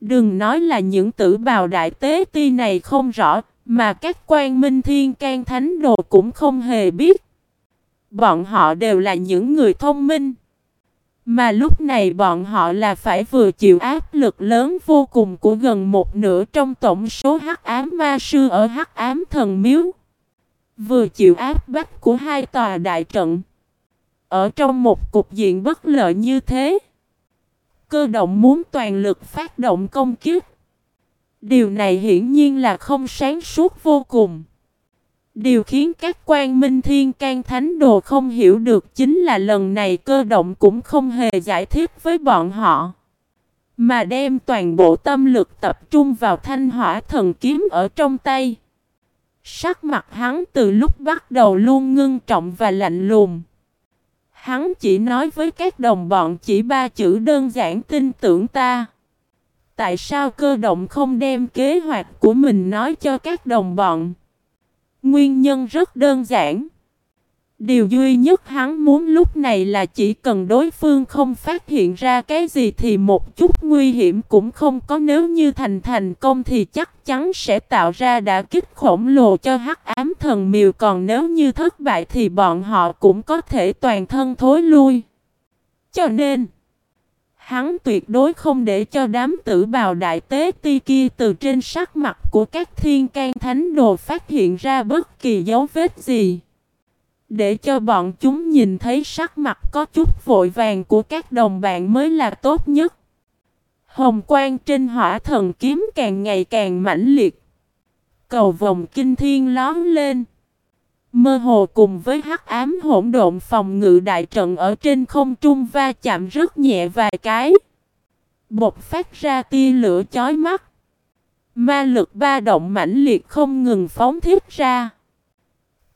Đừng nói là những tử bào đại tế ti này không rõ, mà các quan minh thiên can thánh đồ cũng không hề biết. Bọn họ đều là những người thông minh. Mà lúc này bọn họ là phải vừa chịu áp lực lớn vô cùng của gần một nửa trong tổng số hắc ám ma sư ở hắc ám thần miếu. Vừa chịu áp bách của hai tòa đại trận. Ở trong một cục diện bất lợi như thế. Cơ động muốn toàn lực phát động công kiếp. Điều này hiển nhiên là không sáng suốt vô cùng. Điều khiến các quan minh thiên can thánh đồ không hiểu được chính là lần này cơ động cũng không hề giải thích với bọn họ. Mà đem toàn bộ tâm lực tập trung vào thanh hỏa thần kiếm ở trong tay. Sắc mặt hắn từ lúc bắt đầu luôn ngưng trọng và lạnh lùng. Hắn chỉ nói với các đồng bọn chỉ ba chữ đơn giản tin tưởng ta. Tại sao cơ động không đem kế hoạch của mình nói cho các đồng bọn? Nguyên nhân rất đơn giản. Điều duy nhất hắn muốn lúc này là chỉ cần đối phương không phát hiện ra cái gì thì một chút nguy hiểm cũng không có nếu như thành thành công thì chắc chắn sẽ tạo ra đả kích khổng lồ cho hắc ám thần miều còn nếu như thất bại thì bọn họ cũng có thể toàn thân thối lui. Cho nên, hắn tuyệt đối không để cho đám tử bào đại tế ti kia từ trên sắc mặt của các thiên can thánh đồ phát hiện ra bất kỳ dấu vết gì. Để cho bọn chúng nhìn thấy sắc mặt có chút vội vàng của các đồng bạn mới là tốt nhất. Hồng quang trên hỏa thần kiếm càng ngày càng mãnh liệt. Cầu vòng kinh thiên lón lên. Mơ hồ cùng với hắc ám hỗn độn phòng ngự đại trận ở trên không trung va chạm rất nhẹ vài cái. Bột phát ra tia lửa chói mắt. Ma lực ba động mãnh liệt không ngừng phóng thiết ra.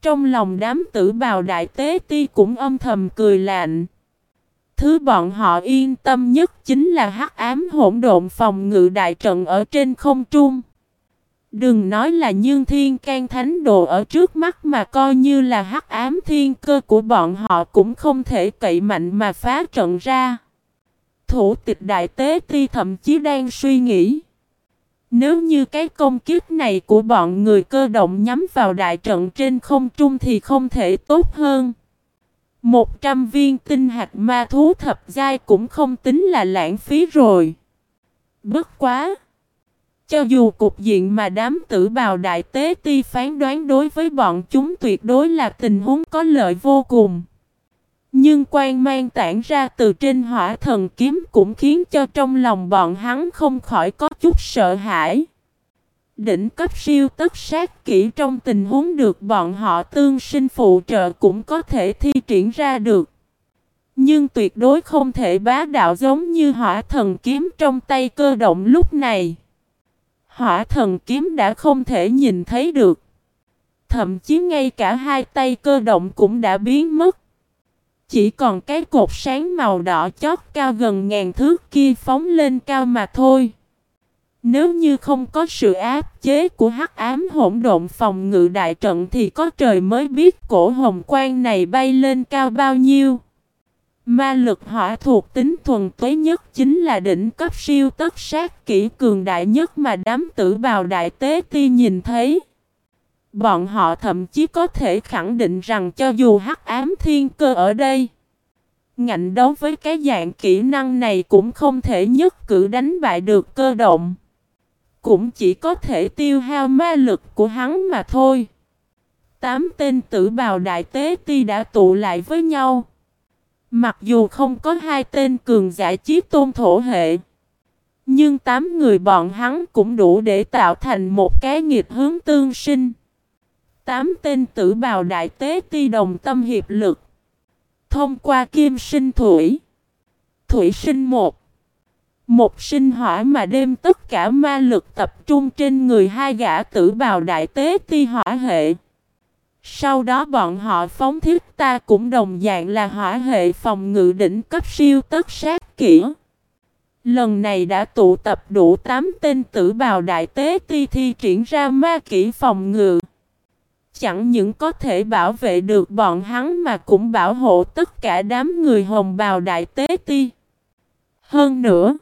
Trong lòng đám tử bào đại tế ti cũng âm thầm cười lạnh. Thứ bọn họ yên tâm nhất chính là hắc ám hỗn độn phòng ngự đại trận ở trên không trung. Đừng nói là nhưng thiên can thánh đồ ở trước mắt mà coi như là hắc ám thiên cơ của bọn họ cũng không thể cậy mạnh mà phá trận ra. Thủ tịch đại tế ti thậm chí đang suy nghĩ. Nếu như cái công kiếp này của bọn người cơ động nhắm vào đại trận trên không trung thì không thể tốt hơn. Một trăm viên tinh hạt ma thú thập giai cũng không tính là lãng phí rồi. Bất quá! Cho dù cục diện mà đám tử bào đại tế ti phán đoán đối với bọn chúng tuyệt đối là tình huống có lợi vô cùng. Nhưng quan mang tản ra từ trên hỏa thần kiếm cũng khiến cho trong lòng bọn hắn không khỏi có chút sợ hãi. Đỉnh cấp siêu tất sát kỹ trong tình huống được bọn họ tương sinh phụ trợ cũng có thể thi triển ra được. Nhưng tuyệt đối không thể bá đạo giống như hỏa thần kiếm trong tay cơ động lúc này. Hỏa thần kiếm đã không thể nhìn thấy được. Thậm chí ngay cả hai tay cơ động cũng đã biến mất. Chỉ còn cái cột sáng màu đỏ chót cao gần ngàn thước kia phóng lên cao mà thôi. Nếu như không có sự áp chế của hắc ám hỗn độn phòng ngự đại trận thì có trời mới biết cổ hồng quang này bay lên cao bao nhiêu. Ma lực hỏa thuộc tính thuần tuế nhất chính là đỉnh cấp siêu tất sát kỹ cường đại nhất mà đám tử bào đại tế ti nhìn thấy. Bọn họ thậm chí có thể khẳng định rằng cho dù hắc ám thiên cơ ở đây, ngạnh đấu với cái dạng kỹ năng này cũng không thể nhất cử đánh bại được cơ động. Cũng chỉ có thể tiêu hao ma lực của hắn mà thôi. Tám tên tử bào đại tế ti đã tụ lại với nhau. Mặc dù không có hai tên cường giả chiếc tôn thổ hệ. Nhưng tám người bọn hắn cũng đủ để tạo thành một cái nghiệp hướng tương sinh. Tám tên tử bào đại tế ti đồng tâm hiệp lực. Thông qua kim sinh thủy. Thủy sinh một. Một sinh hỏa mà đem tất cả ma lực tập trung trên người hai gã tử bào đại tế ti hỏa hệ. Sau đó bọn họ phóng thiết ta cũng đồng dạng là hỏa hệ phòng ngự đỉnh cấp siêu tất sát kỹ. Lần này đã tụ tập đủ 8 tên tử bào đại tế ti thi triển ra ma kỹ phòng ngự. Chẳng những có thể bảo vệ được bọn hắn mà cũng bảo hộ tất cả đám người hồng bào đại tế ti. Hơn nữa,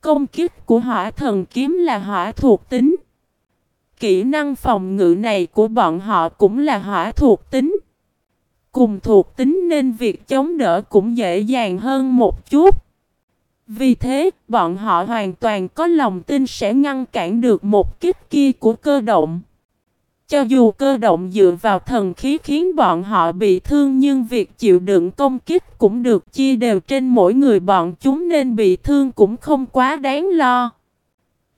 công kích của hỏa thần kiếm là hỏa thuộc tính. Kỹ năng phòng ngự này của bọn họ cũng là hỏa thuộc tính. Cùng thuộc tính nên việc chống đỡ cũng dễ dàng hơn một chút. Vì thế, bọn họ hoàn toàn có lòng tin sẽ ngăn cản được một kích kia của cơ động. Cho dù cơ động dựa vào thần khí khiến bọn họ bị thương nhưng việc chịu đựng công kích cũng được chia đều trên mỗi người bọn chúng nên bị thương cũng không quá đáng lo.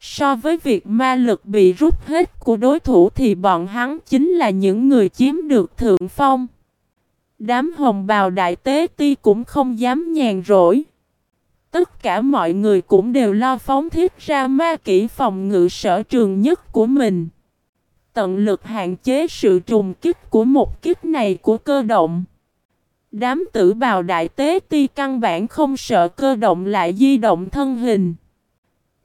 So với việc ma lực bị rút hết của đối thủ thì bọn hắn chính là những người chiếm được thượng phong. Đám hồng bào đại tế ti cũng không dám nhàn rỗi. Tất cả mọi người cũng đều lo phóng thiết ra ma kỹ phòng ngự sở trường nhất của mình. Tận lực hạn chế sự trùng kích của một kích này của cơ động. Đám tử bào đại tế ti căn bản không sợ cơ động lại di động thân hình.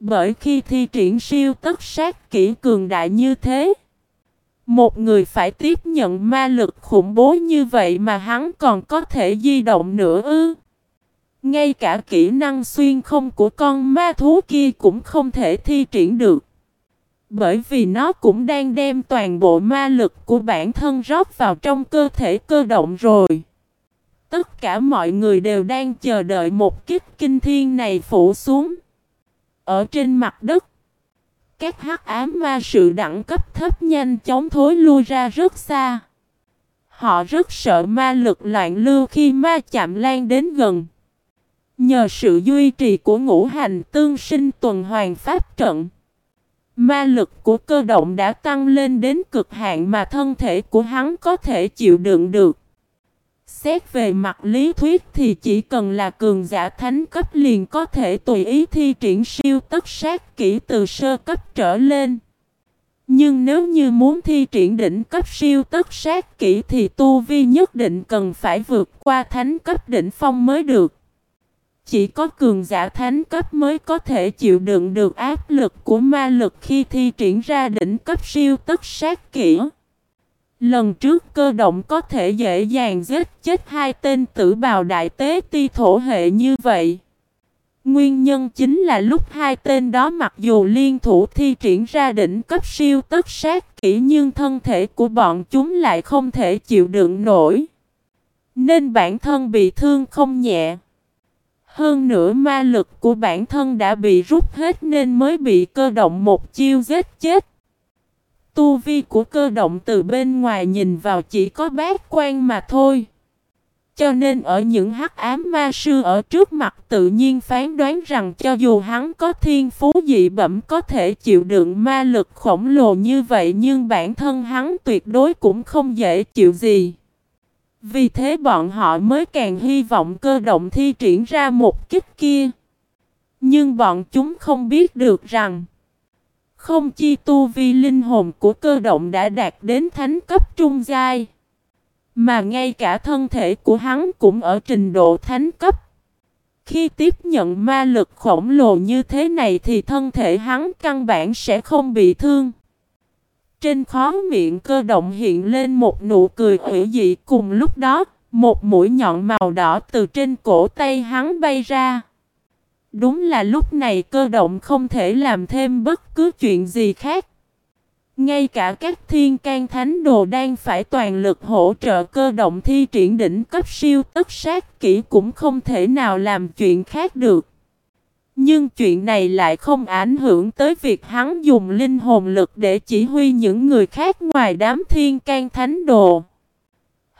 Bởi khi thi triển siêu tất sát kỹ cường đại như thế, một người phải tiếp nhận ma lực khủng bố như vậy mà hắn còn có thể di động nữa ư. Ngay cả kỹ năng xuyên không của con ma thú kia cũng không thể thi triển được. Bởi vì nó cũng đang đem toàn bộ ma lực của bản thân rót vào trong cơ thể cơ động rồi. Tất cả mọi người đều đang chờ đợi một kích kinh thiên này phủ xuống. Ở trên mặt đất, các hắc ám ma sự đẳng cấp thấp nhanh chóng thối lui ra rất xa. Họ rất sợ ma lực loạn lưu khi ma chạm lan đến gần. Nhờ sự duy trì của ngũ hành tương sinh tuần hoàn pháp trận, ma lực của cơ động đã tăng lên đến cực hạn mà thân thể của hắn có thể chịu đựng được. Xét về mặt lý thuyết thì chỉ cần là cường giả thánh cấp liền có thể tùy ý thi triển siêu tất sát kỹ từ sơ cấp trở lên. Nhưng nếu như muốn thi triển đỉnh cấp siêu tất sát kỹ thì tu vi nhất định cần phải vượt qua thánh cấp đỉnh phong mới được. Chỉ có cường giả thánh cấp mới có thể chịu đựng được áp lực của ma lực khi thi triển ra đỉnh cấp siêu tất sát kỹ. Lần trước cơ động có thể dễ dàng giết chết hai tên tử bào đại tế ti thổ hệ như vậy. Nguyên nhân chính là lúc hai tên đó mặc dù liên thủ thi triển ra đỉnh cấp siêu tất sát kỹ nhưng thân thể của bọn chúng lại không thể chịu đựng nổi. Nên bản thân bị thương không nhẹ. Hơn nữa ma lực của bản thân đã bị rút hết nên mới bị cơ động một chiêu giết chết. Tu vi của cơ động từ bên ngoài nhìn vào chỉ có bát quan mà thôi. Cho nên ở những hắc ám ma sư ở trước mặt tự nhiên phán đoán rằng cho dù hắn có thiên phú dị bẩm có thể chịu đựng ma lực khổng lồ như vậy nhưng bản thân hắn tuyệt đối cũng không dễ chịu gì. Vì thế bọn họ mới càng hy vọng cơ động thi triển ra một kích kia. Nhưng bọn chúng không biết được rằng không chi tu vi linh hồn của cơ động đã đạt đến thánh cấp trung giai. Mà ngay cả thân thể của hắn cũng ở trình độ thánh cấp. Khi tiếp nhận ma lực khổng lồ như thế này thì thân thể hắn căn bản sẽ không bị thương. Trên khó miệng cơ động hiện lên một nụ cười ủy dị cùng lúc đó, một mũi nhọn màu đỏ từ trên cổ tay hắn bay ra. Đúng là lúc này cơ động không thể làm thêm bất cứ chuyện gì khác. Ngay cả các thiên can thánh đồ đang phải toàn lực hỗ trợ cơ động thi triển đỉnh cấp siêu tất sát kỹ cũng không thể nào làm chuyện khác được. Nhưng chuyện này lại không ảnh hưởng tới việc hắn dùng linh hồn lực để chỉ huy những người khác ngoài đám thiên can thánh đồ.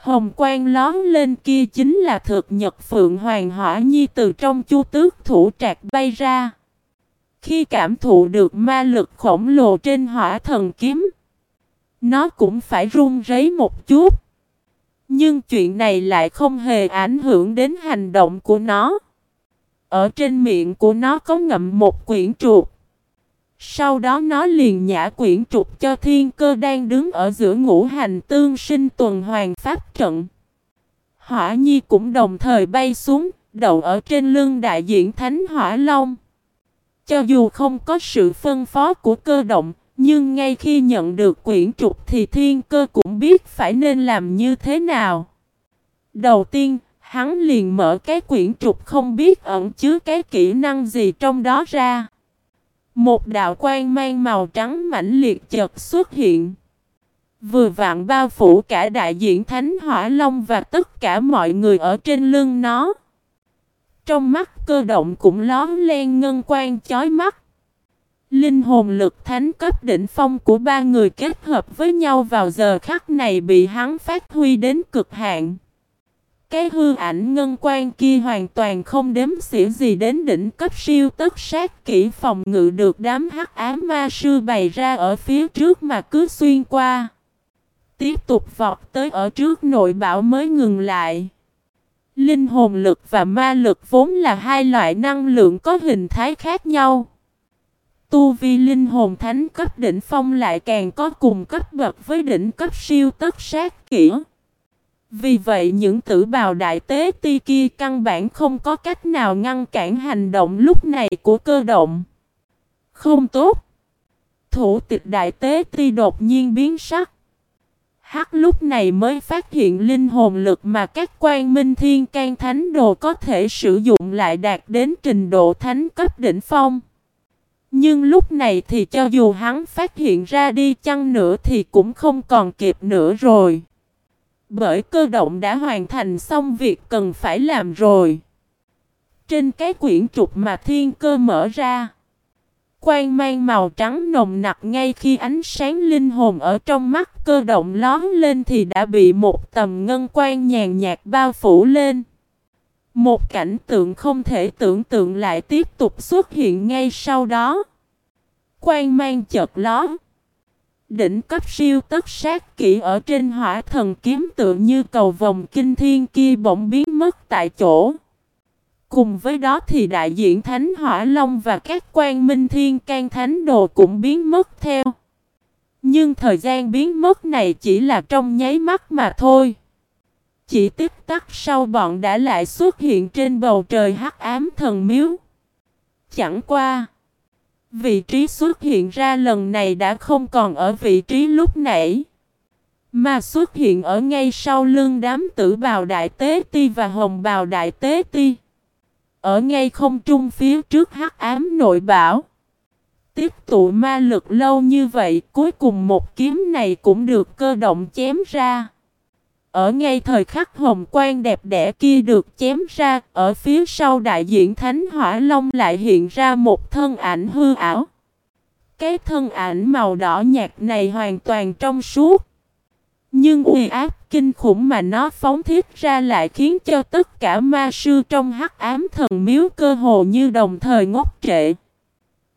Hồng quang lón lên kia chính là thực nhật phượng hoàng hỏa nhi từ trong chu tước thủ trạc bay ra. Khi cảm thụ được ma lực khổng lồ trên hỏa thần kiếm, nó cũng phải run rấy một chút. Nhưng chuyện này lại không hề ảnh hưởng đến hành động của nó. Ở trên miệng của nó có ngậm một quyển chuột sau đó nó liền nhả quyển trục cho thiên cơ đang đứng ở giữa ngũ hành tương sinh tuần hoàn pháp trận. Hỏa nhi cũng đồng thời bay xuống, đậu ở trên lưng đại diện Thánh Hỏa Long. Cho dù không có sự phân phó của cơ động, nhưng ngay khi nhận được quyển trục thì thiên cơ cũng biết phải nên làm như thế nào. Đầu tiên, hắn liền mở cái quyển trục không biết ẩn chứa cái kỹ năng gì trong đó ra. Một đạo quang mang màu trắng mãnh liệt chợt xuất hiện. Vừa vạn bao phủ cả đại diện Thánh Hỏa Long và tất cả mọi người ở trên lưng nó. Trong mắt cơ động cũng lón len ngân quang chói mắt. Linh hồn lực thánh cấp đỉnh phong của ba người kết hợp với nhau vào giờ khắc này bị hắn phát huy đến cực hạn. Cái hư ảnh ngân quan kia hoàn toàn không đếm xỉa gì đến đỉnh cấp siêu tất sát kỹ phòng ngự được đám hắc ám ma sư bày ra ở phía trước mà cứ xuyên qua. Tiếp tục vọt tới ở trước nội bảo mới ngừng lại. Linh hồn lực và ma lực vốn là hai loại năng lượng có hình thái khác nhau. Tu vi linh hồn thánh cấp đỉnh phong lại càng có cùng cấp bậc với đỉnh cấp siêu tất sát kỹ. Vì vậy những tử bào đại tế ti kia căn bản không có cách nào ngăn cản hành động lúc này của cơ động. Không tốt. Thủ tịch đại tế ti đột nhiên biến sắc. Hắc lúc này mới phát hiện linh hồn lực mà các quan minh thiên can thánh đồ có thể sử dụng lại đạt đến trình độ thánh cấp đỉnh phong. Nhưng lúc này thì cho dù hắn phát hiện ra đi chăng nữa thì cũng không còn kịp nữa rồi. Bởi cơ động đã hoàn thành xong việc cần phải làm rồi. Trên cái quyển trục mà thiên cơ mở ra. Quang mang màu trắng nồng nặc ngay khi ánh sáng linh hồn ở trong mắt cơ động lón lên thì đã bị một tầm ngân quang nhàn nhạt bao phủ lên. Một cảnh tượng không thể tưởng tượng lại tiếp tục xuất hiện ngay sau đó. Quang mang chợt lón. Đỉnh cấp siêu tất sát kỹ ở trên hỏa thần kiếm tự như cầu vòng kinh thiên kia bỗng biến mất tại chỗ. Cùng với đó thì đại diện Thánh Hỏa Long và các quan minh thiên can thánh đồ cũng biến mất theo. Nhưng thời gian biến mất này chỉ là trong nháy mắt mà thôi. Chỉ tích tắc sau bọn đã lại xuất hiện trên bầu trời hắc ám thần miếu. Chẳng qua. Vị trí xuất hiện ra lần này đã không còn ở vị trí lúc nãy. Mà xuất hiện ở ngay sau lưng đám tử bào đại tế ti và hồng bào đại tế ti. Ở ngay không trung phía trước hắc ám nội bảo. Tiếp tụ ma lực lâu như vậy, cuối cùng một kiếm này cũng được cơ động chém ra. Ở ngay thời khắc hồng quang đẹp đẽ kia được chém ra, ở phía sau đại diện Thánh Hỏa Long lại hiện ra một thân ảnh hư ảo. Cái thân ảnh màu đỏ nhạt này hoàn toàn trong suốt. Nhưng uy áp kinh khủng mà nó phóng thiết ra lại khiến cho tất cả ma sư trong hắc ám thần miếu cơ hồ như đồng thời ngốc trệ.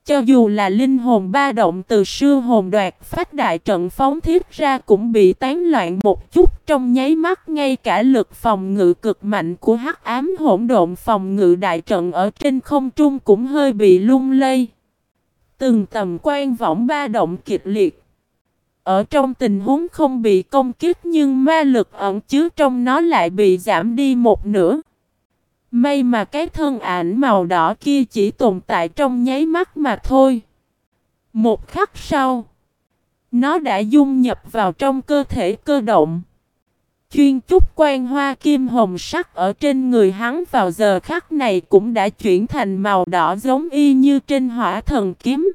Cho dù là linh hồn ba động từ sư hồn đoạt phát đại trận phóng thiết ra cũng bị tán loạn một chút trong nháy mắt ngay cả lực phòng ngự cực mạnh của hắc ám hỗn độn phòng ngự đại trận ở trên không trung cũng hơi bị lung lay. Từng tầm quan võng ba động kịch liệt. Ở trong tình huống không bị công kích nhưng ma lực ẩn chứa trong nó lại bị giảm đi một nửa. May mà cái thân ảnh màu đỏ kia chỉ tồn tại trong nháy mắt mà thôi. Một khắc sau, nó đã dung nhập vào trong cơ thể cơ động. Chuyên chút quan hoa kim hồng sắc ở trên người hắn vào giờ khắc này cũng đã chuyển thành màu đỏ giống y như trên hỏa thần kiếm.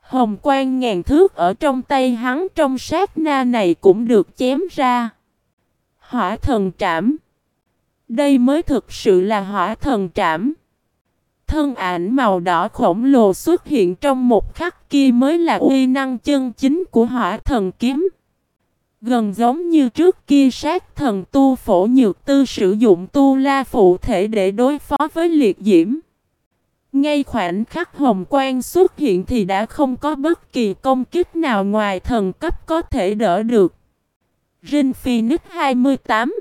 Hồng quang ngàn thước ở trong tay hắn trong sát na này cũng được chém ra. Hỏa thần trảm. Đây mới thực sự là hỏa thần trảm. Thân ảnh màu đỏ khổng lồ xuất hiện trong một khắc kia mới là uy năng chân chính của hỏa thần kiếm. Gần giống như trước kia sát thần tu phổ nhược tư sử dụng tu la phụ thể để đối phó với liệt diễm. Ngay khoảnh khắc hồng quang xuất hiện thì đã không có bất kỳ công kích nào ngoài thần cấp có thể đỡ được. Rin Phoenix 28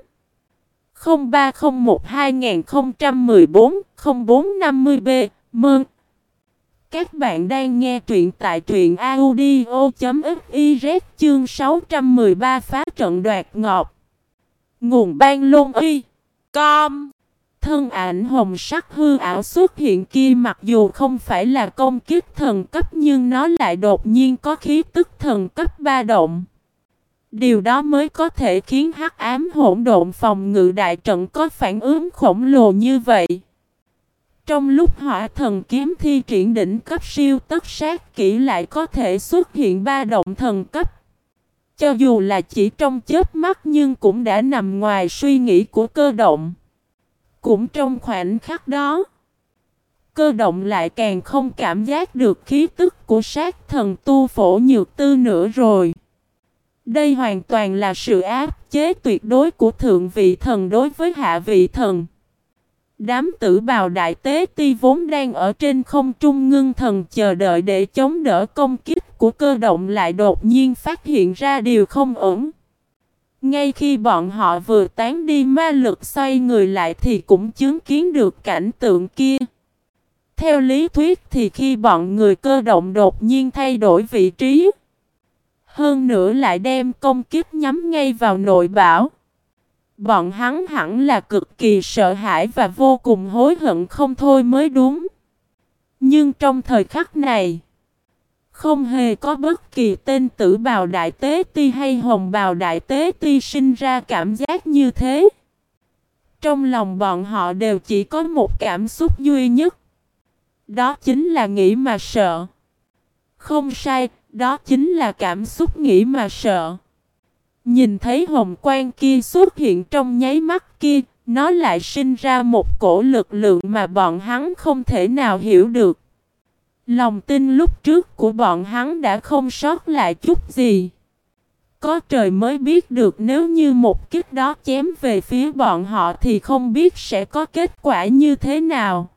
0301-2014-0450B Mơn. Các bạn đang nghe truyện tại truyện audio.fiz chương 613 phá trận đoạt ngọt Nguồn ban lôn y. Com. Thân ảnh hồng sắc hư ảo xuất hiện kia mặc dù không phải là công kiếp thần cấp nhưng nó lại đột nhiên có khí tức thần cấp ba động. Điều đó mới có thể khiến hắc ám hỗn độn phòng ngự đại trận có phản ứng khổng lồ như vậy. Trong lúc hỏa thần kiếm thi triển đỉnh cấp siêu tất sát kỹ lại có thể xuất hiện ba động thần cấp. Cho dù là chỉ trong chớp mắt nhưng cũng đã nằm ngoài suy nghĩ của cơ động. Cũng trong khoảnh khắc đó, cơ động lại càng không cảm giác được khí tức của sát thần tu phổ nhược tư nữa rồi. Đây hoàn toàn là sự áp chế tuyệt đối của thượng vị thần đối với hạ vị thần. Đám tử bào đại tế ti vốn đang ở trên không trung ngưng thần chờ đợi để chống đỡ công kích của cơ động lại đột nhiên phát hiện ra điều không ổn. Ngay khi bọn họ vừa tán đi ma lực xoay người lại thì cũng chứng kiến được cảnh tượng kia. Theo lý thuyết thì khi bọn người cơ động đột nhiên thay đổi vị trí, hơn nữa lại đem công kiếp nhắm ngay vào nội bảo. Bọn hắn hẳn là cực kỳ sợ hãi và vô cùng hối hận không thôi mới đúng. Nhưng trong thời khắc này, không hề có bất kỳ tên tử bào đại tế ti hay hồng bào đại tế ti sinh ra cảm giác như thế. Trong lòng bọn họ đều chỉ có một cảm xúc duy nhất. Đó chính là nghĩ mà sợ. Không sai, đó chính là cảm xúc nghĩ mà sợ. Nhìn thấy hồng quang kia xuất hiện trong nháy mắt kia, nó lại sinh ra một cổ lực lượng mà bọn hắn không thể nào hiểu được. Lòng tin lúc trước của bọn hắn đã không sót lại chút gì. Có trời mới biết được nếu như một kích đó chém về phía bọn họ thì không biết sẽ có kết quả như thế nào.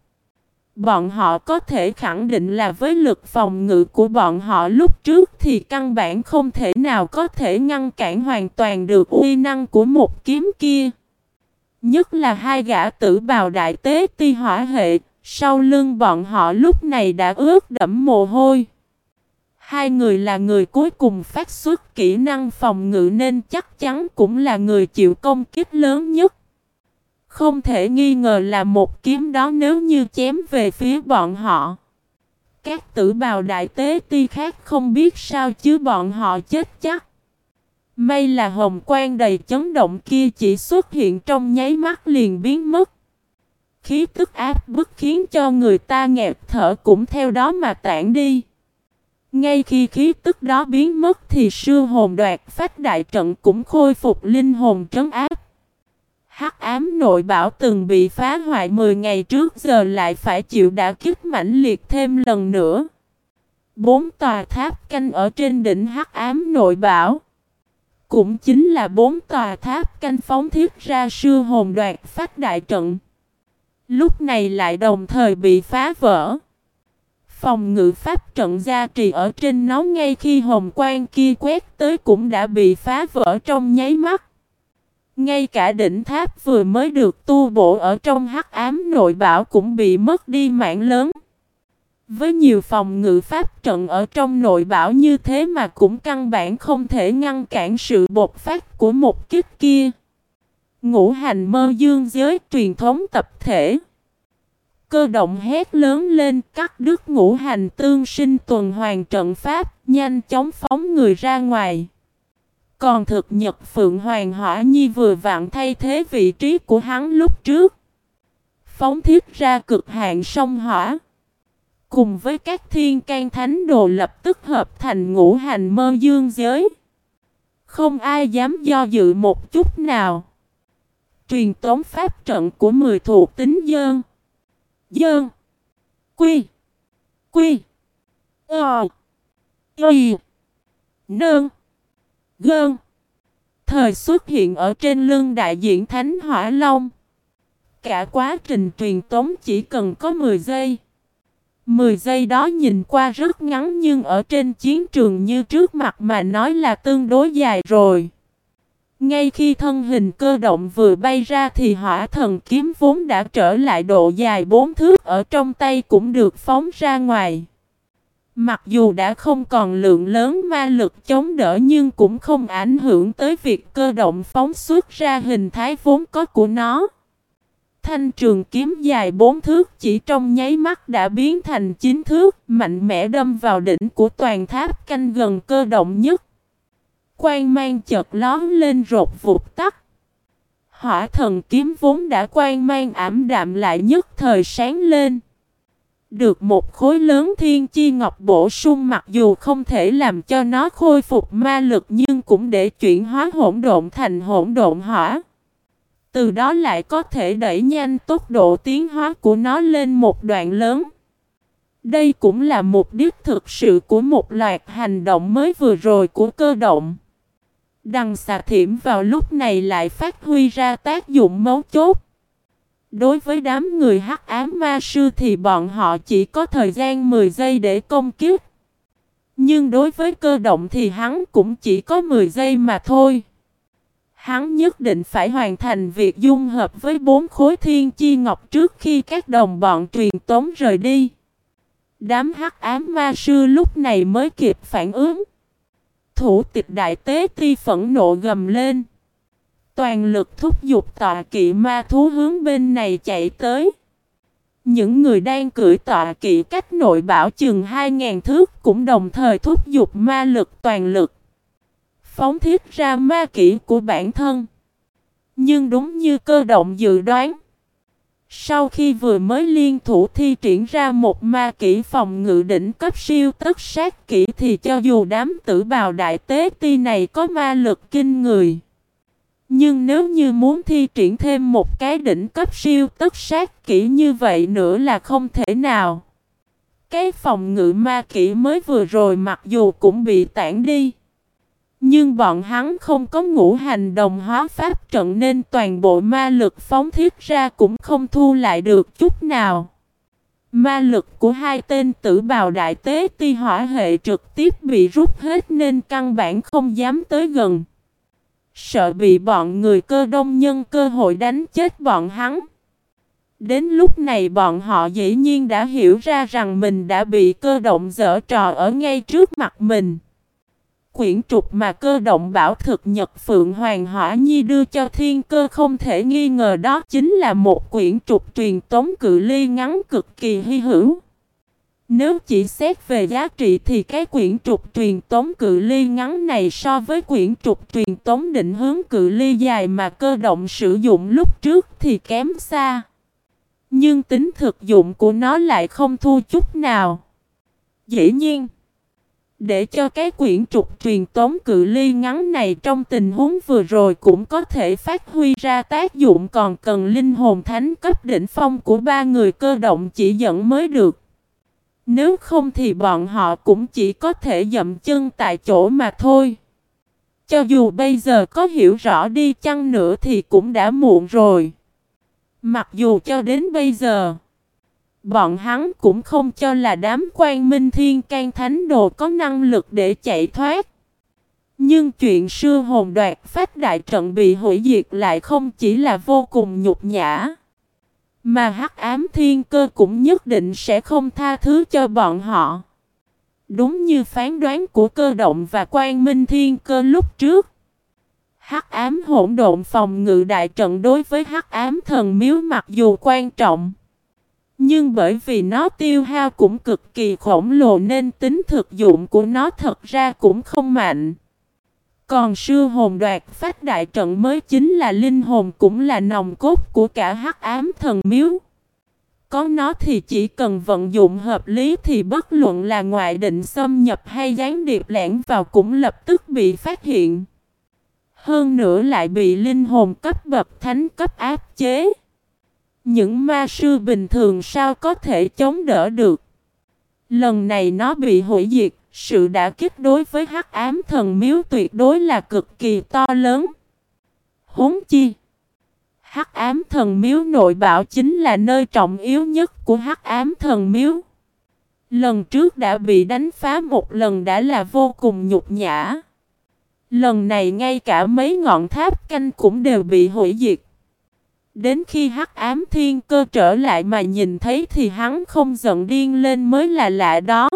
Bọn họ có thể khẳng định là với lực phòng ngự của bọn họ lúc trước thì căn bản không thể nào có thể ngăn cản hoàn toàn được uy năng của một kiếm kia. Nhất là hai gã tử bào đại tế ti hỏa hệ, sau lưng bọn họ lúc này đã ướt đẫm mồ hôi. Hai người là người cuối cùng phát xuất kỹ năng phòng ngự nên chắc chắn cũng là người chịu công kích lớn nhất. Không thể nghi ngờ là một kiếm đó nếu như chém về phía bọn họ. Các tử bào đại tế ti khác không biết sao chứ bọn họ chết chắc. May là hồng quang đầy chấn động kia chỉ xuất hiện trong nháy mắt liền biến mất. Khí tức áp bức khiến cho người ta nghẹt thở cũng theo đó mà tản đi. Ngay khi khí tức đó biến mất thì sư hồn đoạt phát đại trận cũng khôi phục linh hồn trấn áp. Hắc ám nội bảo từng bị phá hoại 10 ngày trước giờ lại phải chịu đả kích mãnh liệt thêm lần nữa. Bốn tòa tháp canh ở trên đỉnh hắc ám nội bảo. Cũng chính là bốn tòa tháp canh phóng thiết ra sư hồn đoạt phát đại trận. Lúc này lại đồng thời bị phá vỡ. Phòng ngự pháp trận gia trì ở trên nó ngay khi hồng quang kia quét tới cũng đã bị phá vỡ trong nháy mắt. Ngay cả đỉnh tháp vừa mới được tu bổ ở trong hắc ám nội bảo cũng bị mất đi mạng lớn. Với nhiều phòng ngự pháp trận ở trong nội bảo như thế mà cũng căn bản không thể ngăn cản sự bột phát của một kích kia. Ngũ hành mơ dương giới truyền thống tập thể. Cơ động hét lớn lên cắt đứt ngũ hành tương sinh tuần hoàn trận pháp, nhanh chóng phóng người ra ngoài. Còn thực nhật Phượng Hoàng Hỏa Nhi vừa vặn thay thế vị trí của hắn lúc trước. Phóng thiết ra cực hạn sông hỏa. Cùng với các thiên can thánh đồ lập tức hợp thành ngũ hành mơ dương giới. Không ai dám do dự một chút nào. Truyền tống pháp trận của mười thuộc tính dơn. Dơn. Quy. Quy. Ờ. Y. nương Gơn. Thời xuất hiện ở trên lưng đại diện Thánh Hỏa Long. Cả quá trình truyền tống chỉ cần có 10 giây. 10 giây đó nhìn qua rất ngắn nhưng ở trên chiến trường như trước mặt mà nói là tương đối dài rồi. Ngay khi thân hình cơ động vừa bay ra thì hỏa thần kiếm vốn đã trở lại độ dài bốn thước ở trong tay cũng được phóng ra ngoài. Mặc dù đã không còn lượng lớn ma lực chống đỡ nhưng cũng không ảnh hưởng tới việc cơ động phóng xuất ra hình thái vốn có của nó. Thanh trường kiếm dài bốn thước chỉ trong nháy mắt đã biến thành chín thước, mạnh mẽ đâm vào đỉnh của toàn tháp canh gần cơ động nhất. Quang mang chợt lón lên rột vụt tắt. Hỏa thần kiếm vốn đã quang mang ảm đạm lại nhất thời sáng lên. Được một khối lớn thiên chi ngọc bổ sung mặc dù không thể làm cho nó khôi phục ma lực nhưng cũng để chuyển hóa hỗn độn thành hỗn độn hỏa. Từ đó lại có thể đẩy nhanh tốc độ tiến hóa của nó lên một đoạn lớn. Đây cũng là mục đích thực sự của một loạt hành động mới vừa rồi của cơ động. Đằng xà thiểm vào lúc này lại phát huy ra tác dụng mấu chốt. Đối với đám người hắc ám ma sư thì bọn họ chỉ có thời gian 10 giây để công kiếp. Nhưng đối với cơ động thì hắn cũng chỉ có 10 giây mà thôi. Hắn nhất định phải hoàn thành việc dung hợp với bốn khối thiên chi ngọc trước khi các đồng bọn truyền tống rời đi. Đám hắc ám ma sư lúc này mới kịp phản ứng. Thủ tịch đại tế ti phẫn nộ gầm lên. Toàn lực thúc giục tọa kỵ ma thú hướng bên này chạy tới. Những người đang cưỡi tọa kỵ cách nội bảo chừng 2.000 thước cũng đồng thời thúc giục ma lực toàn lực. Phóng thiết ra ma kỹ của bản thân. Nhưng đúng như cơ động dự đoán. Sau khi vừa mới liên thủ thi triển ra một ma kỹ phòng ngự đỉnh cấp siêu tất sát kỹ thì cho dù đám tử bào đại tế ti này có ma lực kinh người. Nhưng nếu như muốn thi triển thêm một cái đỉnh cấp siêu tất sát kỹ như vậy nữa là không thể nào. Cái phòng ngự ma kỹ mới vừa rồi mặc dù cũng bị tản đi. Nhưng bọn hắn không có ngũ hành đồng hóa pháp trận nên toàn bộ ma lực phóng thiết ra cũng không thu lại được chút nào. Ma lực của hai tên tử bào đại tế ti hỏa hệ trực tiếp bị rút hết nên căn bản không dám tới gần. Sợ bị bọn người cơ đông nhân cơ hội đánh chết bọn hắn. Đến lúc này bọn họ dĩ nhiên đã hiểu ra rằng mình đã bị cơ động dở trò ở ngay trước mặt mình quyển trục mà cơ động bảo thực Nhật Phượng Hoàng Hỏa Nhi đưa cho thiên cơ không thể nghi ngờ đó chính là một quyển trục truyền tống cự ly ngắn cực kỳ hy hữu. Nếu chỉ xét về giá trị thì cái quyển trục truyền tống cự ly ngắn này so với quyển trục truyền tống định hướng cự ly dài mà cơ động sử dụng lúc trước thì kém xa. Nhưng tính thực dụng của nó lại không thua chút nào. Dĩ nhiên, để cho cái quyển trục truyền tống cự ly ngắn này trong tình huống vừa rồi cũng có thể phát huy ra tác dụng còn cần linh hồn thánh cấp đỉnh phong của ba người cơ động chỉ dẫn mới được. Nếu không thì bọn họ cũng chỉ có thể dậm chân tại chỗ mà thôi. Cho dù bây giờ có hiểu rõ đi chăng nữa thì cũng đã muộn rồi. Mặc dù cho đến bây giờ, Bọn hắn cũng không cho là đám quan minh thiên can thánh đồ có năng lực để chạy thoát. Nhưng chuyện sư hồn đoạt phách đại trận bị hủy diệt lại không chỉ là vô cùng nhục nhã. Mà hắc ám thiên cơ cũng nhất định sẽ không tha thứ cho bọn họ. Đúng như phán đoán của cơ động và quan minh thiên cơ lúc trước. Hắc ám hỗn độn phòng ngự đại trận đối với hắc ám thần miếu mặc dù quan trọng. Nhưng bởi vì nó tiêu hao cũng cực kỳ khổng lồ nên tính thực dụng của nó thật ra cũng không mạnh. Còn sư hồn đoạt phát đại trận mới chính là linh hồn cũng là nòng cốt của cả hắc ám thần miếu. Có nó thì chỉ cần vận dụng hợp lý thì bất luận là ngoại định xâm nhập hay gián điệp lẻn vào cũng lập tức bị phát hiện. Hơn nữa lại bị linh hồn cấp bậc thánh cấp áp chế. Những ma sư bình thường sao có thể chống đỡ được. Lần này nó bị hủy diệt, sự đã kích đối với hắc ám thần miếu tuyệt đối là cực kỳ to lớn. Huống chi, Hắc ám thần miếu nội bảo chính là nơi trọng yếu nhất của hắc ám thần miếu. Lần trước đã bị đánh phá một lần đã là vô cùng nhục nhã. Lần này ngay cả mấy ngọn tháp canh cũng đều bị hủy diệt. Đến khi hắc ám thiên cơ trở lại mà nhìn thấy thì hắn không giận điên lên mới là lạ đó.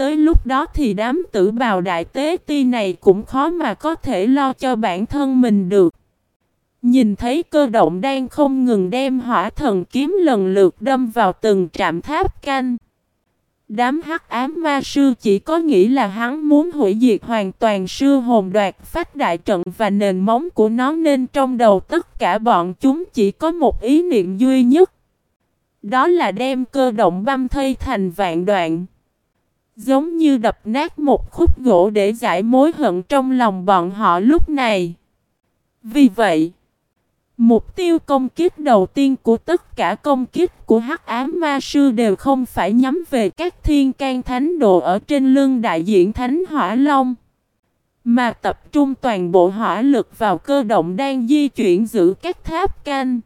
Tới lúc đó thì đám tử bào đại tế ti này cũng khó mà có thể lo cho bản thân mình được. Nhìn thấy cơ động đang không ngừng đem hỏa thần kiếm lần lượt đâm vào từng trạm tháp canh. Đám hắc ám ma sư chỉ có nghĩ là hắn muốn hủy diệt hoàn toàn sư hồn đoạt phát đại trận và nền móng của nó nên trong đầu tất cả bọn chúng chỉ có một ý niệm duy nhất. Đó là đem cơ động băm thây thành vạn đoạn. Giống như đập nát một khúc gỗ để giải mối hận trong lòng bọn họ lúc này. Vì vậy, Mục tiêu công kích đầu tiên của tất cả công kích của hắc ám ma sư đều không phải nhắm về các thiên can thánh đồ ở trên lưng đại diện thánh hỏa long. Mà tập trung toàn bộ hỏa lực vào cơ động đang di chuyển giữ các tháp canh.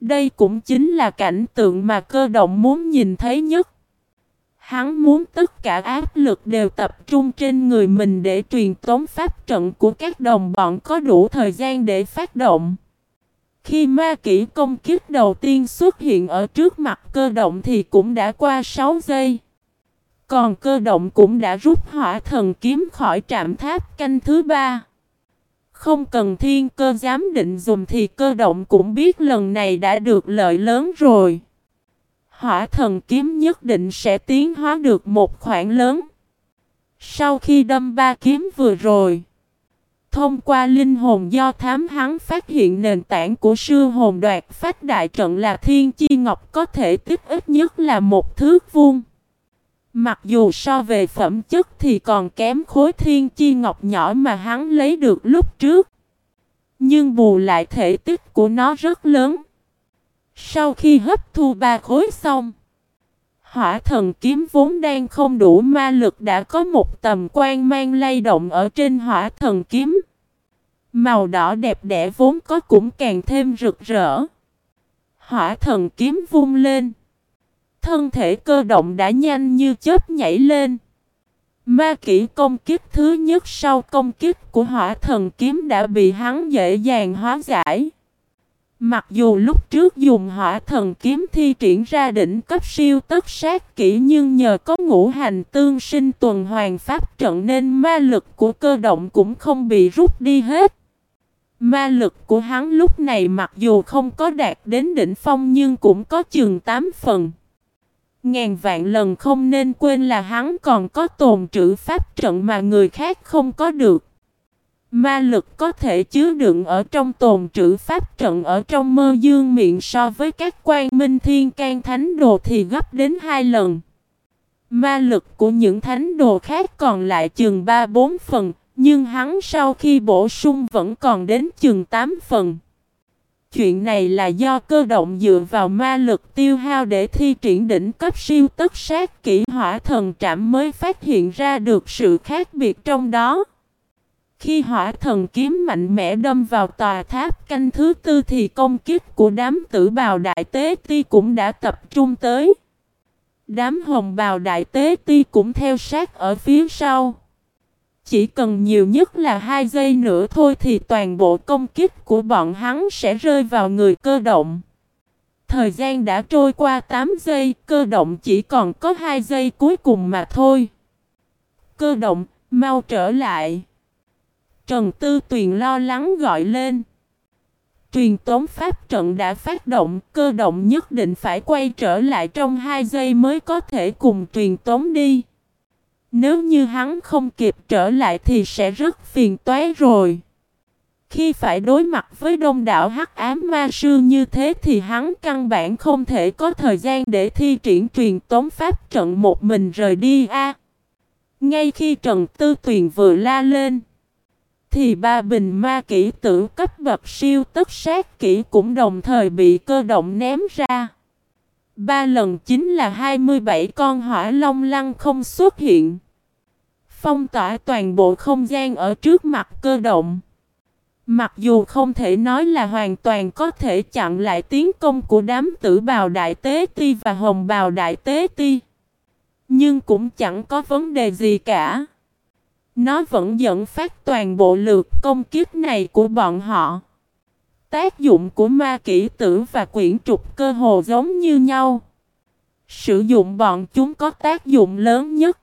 Đây cũng chính là cảnh tượng mà cơ động muốn nhìn thấy nhất. Hắn muốn tất cả áp lực đều tập trung trên người mình để truyền tống pháp trận của các đồng bọn có đủ thời gian để phát động. Khi ma kỹ công kích đầu tiên xuất hiện ở trước mặt cơ động thì cũng đã qua 6 giây. Còn cơ động cũng đã rút hỏa thần kiếm khỏi trạm tháp canh thứ ba. Không cần thiên cơ giám định dùng thì cơ động cũng biết lần này đã được lợi lớn rồi. Hỏa thần kiếm nhất định sẽ tiến hóa được một khoảng lớn. Sau khi đâm ba kiếm vừa rồi. Thông qua linh hồn do thám hắn phát hiện nền tảng của sư hồn đoạt phát đại trận là thiên chi ngọc có thể tiếp ít nhất là một thước vuông. Mặc dù so về phẩm chất thì còn kém khối thiên chi ngọc nhỏ mà hắn lấy được lúc trước. Nhưng bù lại thể tích của nó rất lớn. Sau khi hấp thu ba khối xong, hỏa thần kiếm vốn đang không đủ ma lực đã có một tầm quan mang lay động ở trên hỏa thần kiếm. Màu đỏ đẹp đẽ vốn có cũng càng thêm rực rỡ. Hỏa thần kiếm vung lên. Thân thể cơ động đã nhanh như chớp nhảy lên. Ma kỹ công kiếp thứ nhất sau công kiếp của hỏa thần kiếm đã bị hắn dễ dàng hóa giải. Mặc dù lúc trước dùng hỏa thần kiếm thi triển ra đỉnh cấp siêu tất sát kỹ nhưng nhờ có ngũ hành tương sinh tuần hoàn pháp trận nên ma lực của cơ động cũng không bị rút đi hết. Ma lực của hắn lúc này mặc dù không có đạt đến đỉnh phong nhưng cũng có chừng 8 phần. Ngàn vạn lần không nên quên là hắn còn có tồn trữ pháp trận mà người khác không có được. Ma lực có thể chứa đựng ở trong tồn trữ pháp trận ở trong mơ dương miệng so với các quan minh thiên can thánh đồ thì gấp đến hai lần. Ma lực của những thánh đồ khác còn lại chừng 3-4 phần, nhưng hắn sau khi bổ sung vẫn còn đến chừng 8 phần. Chuyện này là do cơ động dựa vào ma lực tiêu hao để thi triển đỉnh cấp siêu tất sát kỹ hỏa thần trạm mới phát hiện ra được sự khác biệt trong đó. Khi hỏa thần kiếm mạnh mẽ đâm vào tòa tháp canh thứ tư thì công kích của đám tử bào đại tế ti cũng đã tập trung tới. Đám hồng bào đại tế ti cũng theo sát ở phía sau. Chỉ cần nhiều nhất là hai giây nữa thôi thì toàn bộ công kích của bọn hắn sẽ rơi vào người cơ động. Thời gian đã trôi qua 8 giây, cơ động chỉ còn có 2 giây cuối cùng mà thôi. Cơ động, mau trở lại. Trần Tư Tuyền lo lắng gọi lên. Truyền tống pháp trận đã phát động, cơ động nhất định phải quay trở lại trong 2 giây mới có thể cùng truyền tống đi. Nếu như hắn không kịp trở lại thì sẽ rất phiền toái rồi. Khi phải đối mặt với đông đảo hắc ám ma sư như thế thì hắn căn bản không thể có thời gian để thi triển truyền tống pháp trận một mình rời đi a. ngay khi Trần Tư Tuyền vừa la lên, thì ba bình ma kỹ tử cấp bậc siêu tất sát kỹ cũng đồng thời bị cơ động ném ra. Ba lần chính là 27 con hỏa long lăng không xuất hiện. Phong tỏa toàn bộ không gian ở trước mặt cơ động. Mặc dù không thể nói là hoàn toàn có thể chặn lại tiến công của đám tử bào đại tế ti và hồng bào đại tế ti. Nhưng cũng chẳng có vấn đề gì cả. Nó vẫn dẫn phát toàn bộ lượt công kiếp này của bọn họ. Tác dụng của ma kỹ tử và quyển trục cơ hồ giống như nhau. Sử dụng bọn chúng có tác dụng lớn nhất.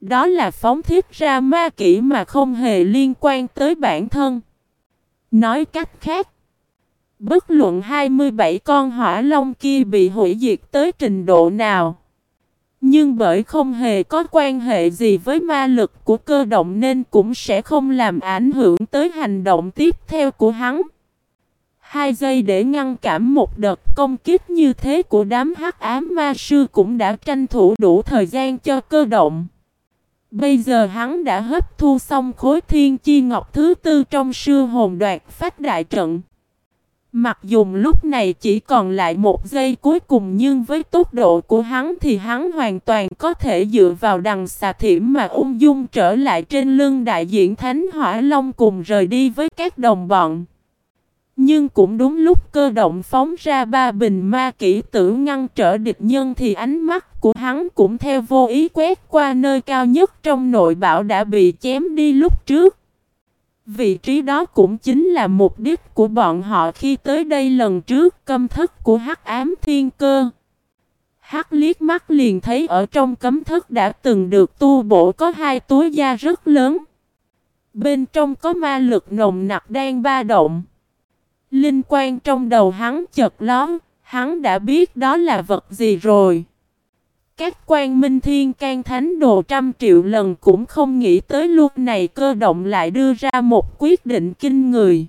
Đó là phóng thiết ra ma kỹ mà không hề liên quan tới bản thân. Nói cách khác, bất luận 27 con hỏa long kia bị hủy diệt tới trình độ nào. Nhưng bởi không hề có quan hệ gì với ma lực của cơ động nên cũng sẽ không làm ảnh hưởng tới hành động tiếp theo của hắn. Hai giây để ngăn cản một đợt công kích như thế của đám hắc ám ma sư cũng đã tranh thủ đủ thời gian cho cơ động. Bây giờ hắn đã hấp thu xong khối thiên chi ngọc thứ tư trong sư hồn đoạt phát đại trận. Mặc dù lúc này chỉ còn lại một giây cuối cùng nhưng với tốc độ của hắn thì hắn hoàn toàn có thể dựa vào đằng xà thiểm mà ung dung trở lại trên lưng đại diện Thánh Hỏa Long cùng rời đi với các đồng bọn. Nhưng cũng đúng lúc cơ động phóng ra ba bình ma kỹ tử ngăn trở địch nhân thì ánh mắt của hắn cũng theo vô ý quét qua nơi cao nhất trong nội bảo đã bị chém đi lúc trước. Vị trí đó cũng chính là mục đích của bọn họ khi tới đây lần trước cấm thức của hắc ám thiên cơ. Hắc liếc mắt liền thấy ở trong cấm thức đã từng được tu bổ có hai túi da rất lớn. Bên trong có ma lực nồng nặc đang ba động. Linh quan trong đầu hắn chợt lón, hắn đã biết đó là vật gì rồi. Các quan minh thiên, can thánh đồ trăm triệu lần cũng không nghĩ tới lúc này cơ động lại đưa ra một quyết định kinh người.